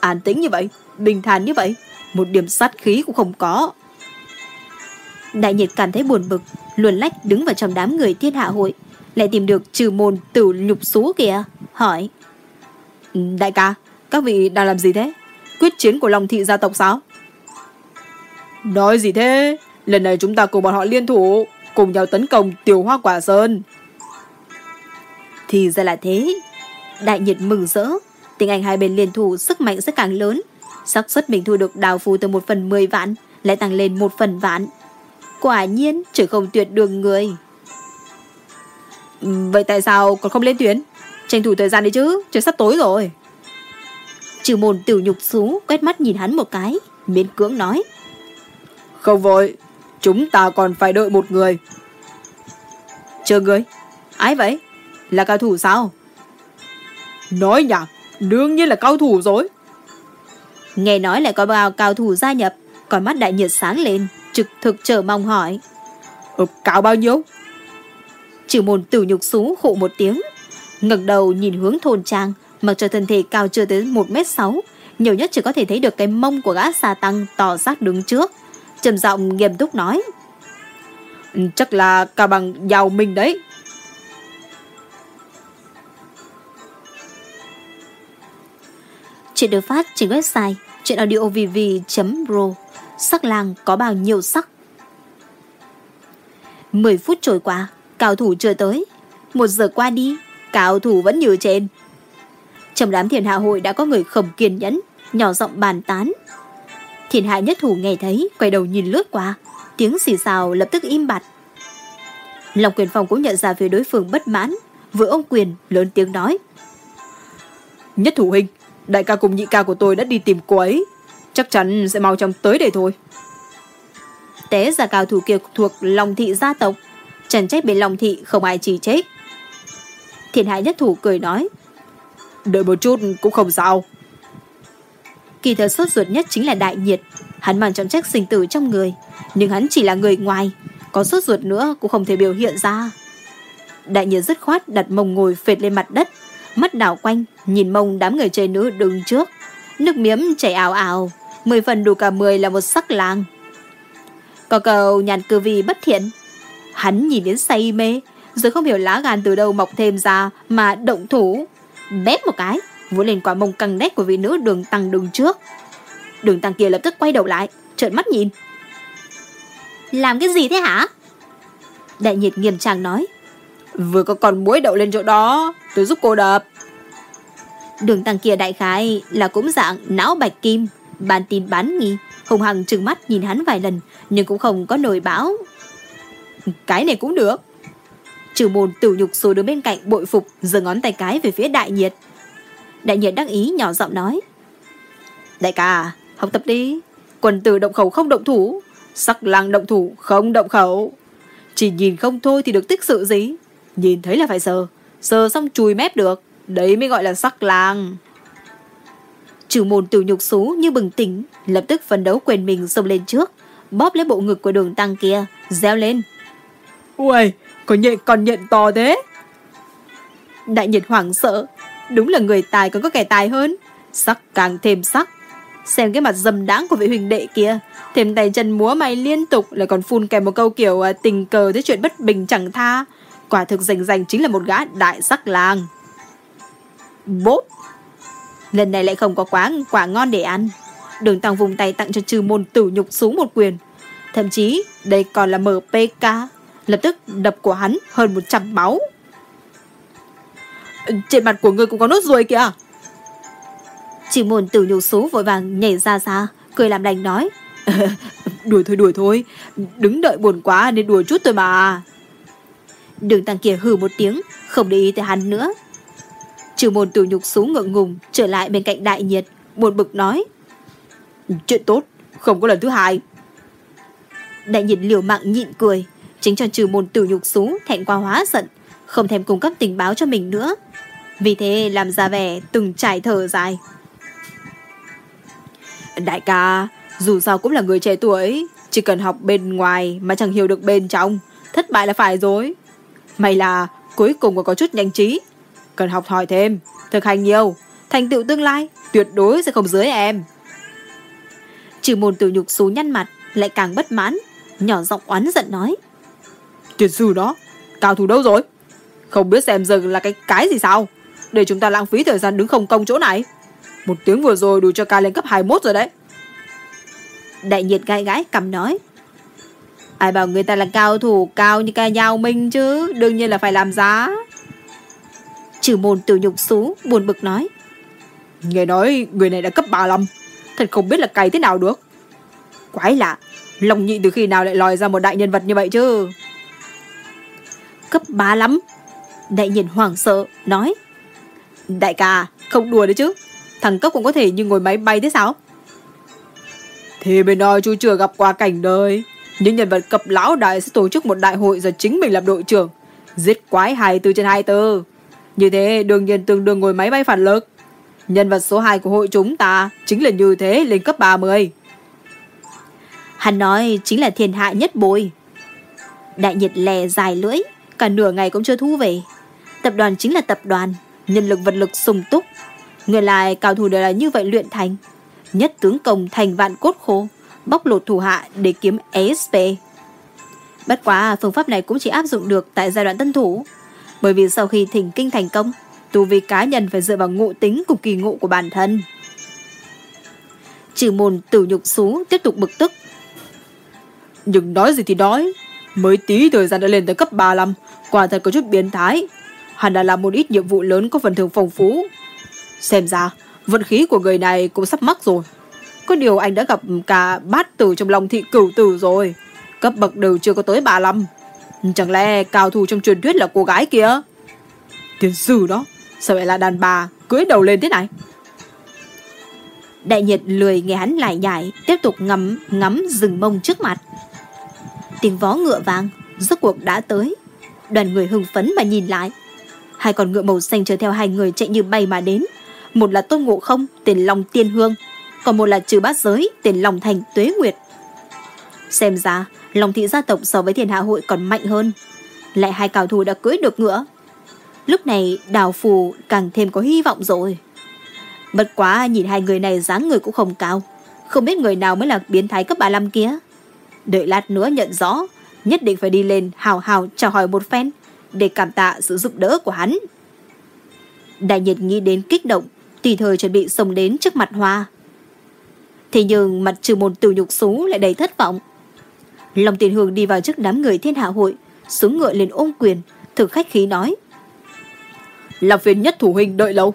An tĩnh như vậy, bình thản như vậy, một điểm sát khí cũng không có. Đại nhiệt cảm thấy buồn bực, luồn lách đứng vào trong đám người thiên hạ hội, lại tìm được trừ môn tử nhục xú kìa, hỏi. Ừ, đại ca, các vị đang làm gì thế? Quyết chiến của Long thị gia tộc sao? Nói gì thế? Lần này chúng ta cùng bọn họ liên thủ, cùng nhau tấn công tiểu hoa quả sơn. Thì ra là thế. Đại nhiệt mừng rỡ, tình ảnh hai bên liên thủ sức mạnh sẽ càng lớn. xác suất mình thu được đào phù từ một phần mười vạn, lại tăng lên một phần vạn. Quả nhiên, chứ không tuyệt đường người. Vậy tại sao còn không lên tuyến? Tranh thủ thời gian đi chứ, trời sắp tối rồi. Trừ môn tiểu nhục xú quét mắt nhìn hắn một cái, miễn cưỡng nói. Không vội, chúng ta còn phải đợi một người. Chờ người? Ai vậy? Là cao thủ sao? Nói nhảm, đương nhiên là cao thủ rồi. Nghe nói lại có bao cao thủ gia nhập, còn mắt đại nhiệt sáng lên, trực thực chờ mong hỏi. Ừ, cao bao nhiêu? Trừ môn tử nhục xú khụ một tiếng, ngẩng đầu nhìn hướng thôn trang, mặc cho thân thể cao chưa tới 1m6, nhiều nhất chỉ có thể thấy được cái mông của gã xà tăng tỏ sát đứng trước. trầm giọng nghiêm túc nói. Ừ, chắc là cả bằng giàu mình đấy. Chuyện được phát trên website chuyenaudiovv.ro Sắc làng có bao nhiêu sắc 10 phút trôi qua Cao thủ chưa tới Một giờ qua đi Cao thủ vẫn như trên trong đám thiền hạ hội đã có người không kiên nhẫn Nhỏ giọng bàn tán. Thiền hạ nhất thủ nghe thấy Quay đầu nhìn lướt qua. Tiếng xì xào lập tức im bặt. Lòng quyền phòng cũng nhận ra phía đối phương bất mãn. Vừa ông quyền lớn tiếng nói Nhất thủ hình Đại ca cùng nhị ca của tôi đã đi tìm cô ấy. Chắc chắn sẽ mau chóng tới đây thôi. Té ra cao thủ kia thuộc Long thị gia tộc. Chẳng trách bên Long thị không ai chỉ trích Thiền hại nhất thủ cười nói Đợi một chút cũng không sao. Kỳ thật sốt ruột nhất chính là đại nhiệt. Hắn mang trọng trách sinh tử trong người Nhưng hắn chỉ là người ngoài. Có sốt ruột nữa cũng không thể biểu hiện ra. Đại nhiệt dứt khoát đặt mông ngồi phệt lên mặt đất Mắt đảo quanh Nhìn mông đám người chơi nữ đứng trước. Nước miếm chảy ảo ảo Mười phần đủ cả mười là một sắc làng. Có cầu nhàn cư vi bất thiện. Hắn nhìn đến say mê, rồi không hiểu lá gan từ đâu mọc thêm ra mà động thủ. Bép một cái, vỗ lên quả mông căng đét của vị nữ đường tăng đường trước. Đường tăng kia lập tức quay đầu lại, trợn mắt nhìn. Làm cái gì thế hả? Đại nhiệt nghiêm trang nói. Vừa có con muối đậu lên chỗ đó, tôi giúp cô đập. Đường tăng kia đại khái là cũng dạng não bạch kim, bàn tin bán nghi, hùng hằng trừng mắt nhìn hắn vài lần, nhưng cũng không có nổi bão. Cái này cũng được. Trừ môn tử nhục số đứng bên cạnh bội phục, giơ ngón tay cái về phía đại nhiệt. Đại nhiệt đắc ý nhỏ giọng nói. Đại ca, học tập đi. Quần tử động khẩu không động thủ, sắc lang động thủ không động khẩu. Chỉ nhìn không thôi thì được tích sự gì. Nhìn thấy là phải sờ, sờ xong chùi mép được. Đấy mới gọi là sắc lang. Trừ môn tử nhục số như bừng tỉnh, lập tức phấn đấu quyền mình xông lên trước, bóp lấy bộ ngực của đường tăng kia, reo lên. Ui, có nhện còn nhện to thế. Đại nhiệt hoảng sợ, đúng là người tài còn có kẻ tài hơn, sắc càng thêm sắc. Xem cái mặt dầm đáng của vị huỳnh đệ kia, thêm tay chân múa may liên tục lại còn phun kèm một câu kiểu à, tình cờ thế chuyện bất bình chẳng tha. Quả thực rành rành chính là một gã đại sắc làng. Bốp! Lần này lại không có quá quả ngon để ăn. Đường tăng vùng tay tặng cho trừ môn tử nhục xuống một quyền. Thậm chí đây còn là MPK. Lập tức đập của hắn hơn 100 máu. Trên mặt của ngươi cũng có nốt ruồi kìa. Trừ môn tử nhục xuống vội vàng nhảy ra xa, cười làm đành nói. <laughs> đuổi thôi đuổi thôi, đứng đợi buồn quá nên đùa chút thôi mà. Đường tăng kia hừ một tiếng, không để ý tới hắn nữa. Trừ môn tử nhục xuống ngượng ngùng, trở lại bên cạnh đại nhiệt, buồn bực nói. Chuyện tốt, không có lần thứ hai. Đại nhiệt liều mạng nhịn cười, chính cho trừ môn tử nhục xuống thẹn qua hóa giận, không thèm cung cấp tình báo cho mình nữa. Vì thế làm ra vẻ từng trải thở dài. Đại ca, dù sao cũng là người trẻ tuổi, chỉ cần học bên ngoài mà chẳng hiểu được bên trong, thất bại là phải rồi. May là cuối cùng còn có chút nhanh trí, cần học hỏi thêm, thực hành nhiều, thành tựu tương lai tuyệt đối sẽ không dưới em. Trừ môn tử nhục xú nhăn mặt, lại càng bất mãn, nhỏ giọng oán giận nói. Tuyệt sư đó, cao thủ đâu rồi? Không biết xem dừng là cái cái gì sao? Để chúng ta lãng phí thời gian đứng không công chỗ này. Một tiếng vừa rồi đủ cho ca lên cấp 21 rồi đấy. Đại nhiệt gai gái cầm nói. Ai bảo người ta là cao thủ cao như ca nhao minh chứ, đương nhiên là phải làm giá. Trừ môn tử nhục xú, buồn bực nói. Nghe nói người này đã cấp 35, thật không biết là cày thế nào được. Quái lạ, lòng nhị từ khi nào lại lòi ra một đại nhân vật như vậy chứ. Cấp 35? Đại nhìn hoảng sợ, nói. Đại ca, không đùa đấy chứ. Thằng cấp cũng có thể như ngồi máy bay thế sao? Thì bên nói chú chưa gặp qua cảnh đời. Những nhân vật cấp lão đại sẽ tổ chức một đại hội do chính mình làm đội trưởng. Giết quái 24 trên 24. Như thế đương nhiên tương đương ngồi máy bay phản lực. Nhân vật số 2 của hội chúng ta chính là như thế lên cấp 30. Hắn nói chính là thiên hạ nhất bồi. Đại nhiệt lè dài lưỡi, cả nửa ngày cũng chưa thu về. Tập đoàn chính là tập đoàn, nhân lực vật lực sung túc. Người lại cao thủ đều là như vậy luyện thành. Nhất tướng công thành vạn cốt khô, bóc lột thủ hạ để kiếm ESP. Bất quá phương pháp này cũng chỉ áp dụng được tại giai đoạn tân thủ. Bởi vì sau khi thỉnh kinh thành công, tu vi cá nhân phải dựa vào ngộ tính cùng kỳ ngộ của bản thân. Trừ môn tử nhục xú tiếp tục bực tức. Nhưng nói gì thì nói, mới tí thời gian đã lên tới cấp 35, quả thật có chút biến thái. Hắn đã làm một ít nhiệm vụ lớn có phần thưởng phong phú. Xem ra, vận khí của người này cũng sắp mắc rồi. Có điều anh đã gặp cả bát tử trong lòng thị cửu tử rồi. Cấp bậc đều chưa có tới 35. Chẳng lẽ cao thủ trong truyền thuyết là cô gái kia? Tiền sư đó, sao lại là đàn bà cưới đầu lên thế này? Đại nhiệt lười nghe hắn lại nhảy, tiếp tục ngắm ngắm rừng mông trước mặt. Tiếng vó ngựa vang, rốt cuộc đã tới. Đoàn người hưng phấn mà nhìn lại. Hai con ngựa màu xanh chở theo hai người chạy như bay mà đến. Một là Tôn Ngộ Không, tên Long Tiên Hương. Còn một là Trừ Bát Giới, tên Long Thành Tuế Nguyệt. Xem ra, Long thị gia tộc so với thiên hạ hội còn mạnh hơn. Lại hai cao thủ đã cưới được ngựa. Lúc này đào phù càng thêm có hy vọng rồi. Bất quá nhìn hai người này dáng người cũng không cao. Không biết người nào mới là biến thái cấp 35 kia. Đợi lát nữa nhận rõ, nhất định phải đi lên hào hào chào hỏi một phen để cảm tạ sự giúp đỡ của hắn. Đại nhiệt nghĩ đến kích động, tùy thời chuẩn bị xông đến trước mặt hoa. Thế nhưng mặt trừ một tiểu nhục xú lại đầy thất vọng. Long tiền hương đi vào trước đám người thiên hạ hội, xuống ngựa lên ôm quyền, thực khách khí nói. Làm phiền nhất thủ huynh đợi lâu.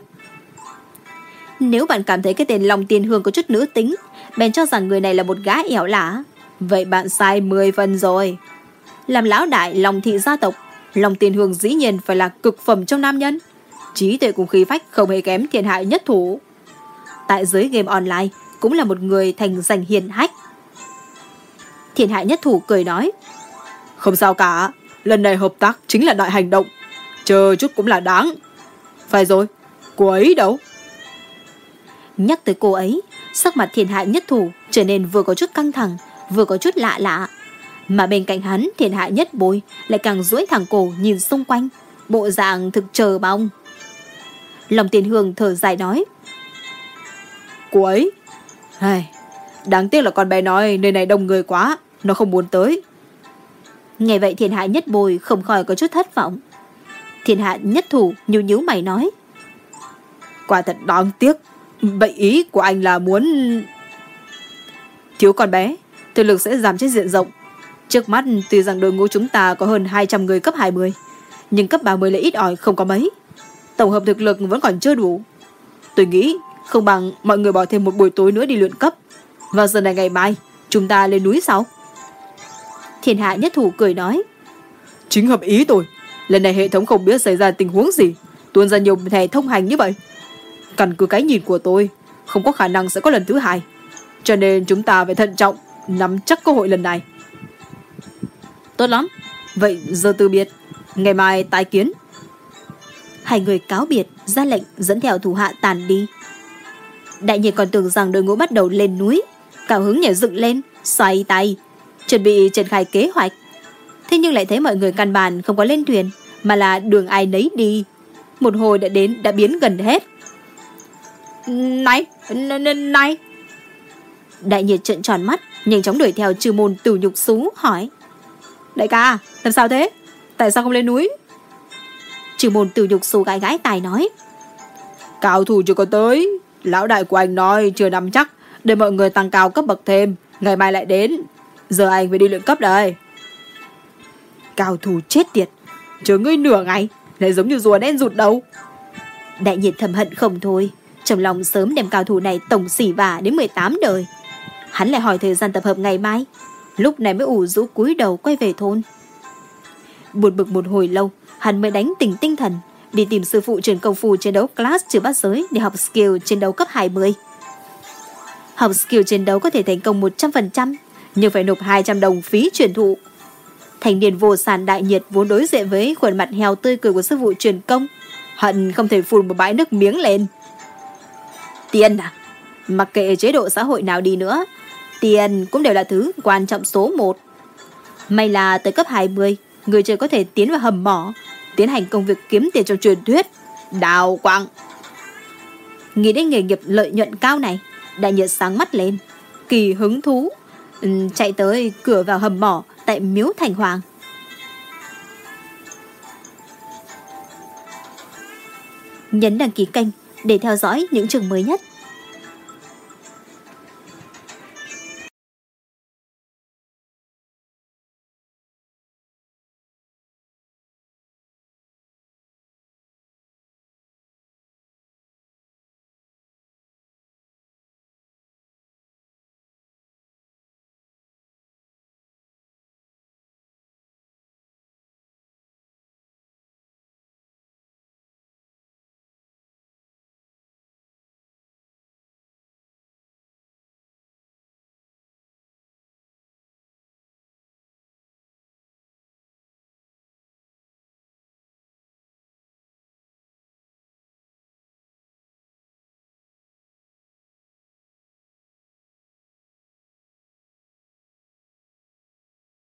Nếu bạn cảm thấy cái tên Long Tiên Hương có chút nữ tính, bèn cho rằng người này là một gái ẻo lả, vậy bạn sai 10 phần rồi. Làm lão đại lòng thị gia tộc, lòng tiền Hương dĩ nhiên phải là cực phẩm trong nam nhân. Trí tuệ cùng khí phách không hề kém thiên hại nhất thủ. Tại giới game online, cũng là một người thành danh hiền hách. Thiên hại nhất thủ cười nói. Không sao cả, lần này hợp tác chính là đại hành động. Chờ chút cũng là đáng. Phải rồi, cô ấy đâu? Nhắc tới cô ấy, sắc mặt thiên hại nhất thủ trở nên vừa có chút căng thẳng, vừa có chút lạ lạ. Mà bên cạnh hắn thiên hại nhất bồi lại càng duỗi thẳng cổ nhìn xung quanh, bộ dạng thực chờ mong. Lòng tiền hương thở dài nói. Cô ấy, Ai, đáng tiếc là con bé nói nơi này đông người quá, nó không muốn tới. Nghe vậy thiên hạ nhất bồi không khỏi có chút thất vọng. Thiên hạ nhất thủ nhíu nhíu mày nói. Quả thật đáng tiếc, vậy ý của anh là muốn... Thiếu con bé, thực lực sẽ giảm trên diện rộng. Trước mắt tuy rằng đội ngũ chúng ta có hơn 200 người cấp 20, nhưng cấp 30 là ít ỏi không có mấy. Tổng hợp thực lực vẫn còn chưa đủ. Tôi nghĩ không bằng mọi người bỏ thêm một buổi tối nữa đi luyện cấp. Vào giờ này ngày mai, chúng ta lên núi sau. Thiên hạ nhất thủ cười nói. Chính hợp ý tôi. Lần này hệ thống không biết xảy ra tình huống gì. Tuôn ra nhiều thẻ thông hành như vậy. Căn cứ cái nhìn của tôi, không có khả năng sẽ có lần thứ hai. Cho nên chúng ta phải thận trọng, nắm chắc cơ hội lần này. Tốt lắm. Vậy giờ từ biệt. Ngày mai tái kiến. Hai người cáo biệt, ra lệnh dẫn theo thủ hạ tàn đi. Đại nhiệt còn tưởng rằng đội ngũ bắt đầu lên núi, cao hứng nhảy dựng lên, xoay tay, chuẩn bị triển khai kế hoạch. Thế nhưng lại thấy mọi người căn bản không có lên thuyền, mà là đường ai nấy đi. Một hồi đã đến đã biến gần hết. Này, này. Đại nhiệt trợn tròn mắt, nhanh chóng đuổi theo trừ môn tử nhục xú, hỏi. Đại ca, làm sao thế? Tại sao không lên núi? Trừ môn tử nhục xú gái gái tài nói. Cao thủ chưa có tới, Lão đại của anh nói chưa nắm chắc. Để mọi người tăng cao cấp bậc thêm. Ngày mai lại đến. Giờ anh phải đi luyện cấp đây. Cao thủ chết tiệt. Chờ ngươi nửa ngày Lại giống như rùa đen rụt đầu. Đại nhiệt thầm hận không thôi. Trong lòng sớm đem cao thủ này tổng xỉ vả đến 18 đời Hắn lại hỏi thời gian tập hợp ngày mai Lúc này mới ủ rũ cúi đầu quay về thôn Buồn bực một hồi lâu Hắn mới đánh tỉnh tinh thần đi tìm sư phụ truyền công phu chiến đấu class trừ bát giới để học skill chiến đấu cấp 20. Học skill chiến đấu có thể thành công 100%, nhưng phải nộp 200 đồng phí truyền thụ. Thành niên vô sản đại nhiệt vốn đối diện với khuôn mặt heo tươi cười của sư phụ truyền công, hận không thể phun một bãi nước miếng lên. Tiền à? Mặc kệ chế độ xã hội nào đi nữa, tiền cũng đều là thứ quan trọng số 1. May là tới cấp 20, người chơi có thể tiến vào hầm mỏ, tiến hành công việc kiếm tiền trong truyền thuyết, đào quặng. Nghĩ đến nghề nghiệp lợi nhuận cao này, đại nhiệt sáng mắt lên, kỳ hứng thú, ừ, chạy tới cửa vào hầm mỏ tại miếu thành hoàng. Nhấn đăng ký kênh để theo dõi những trường mới nhất.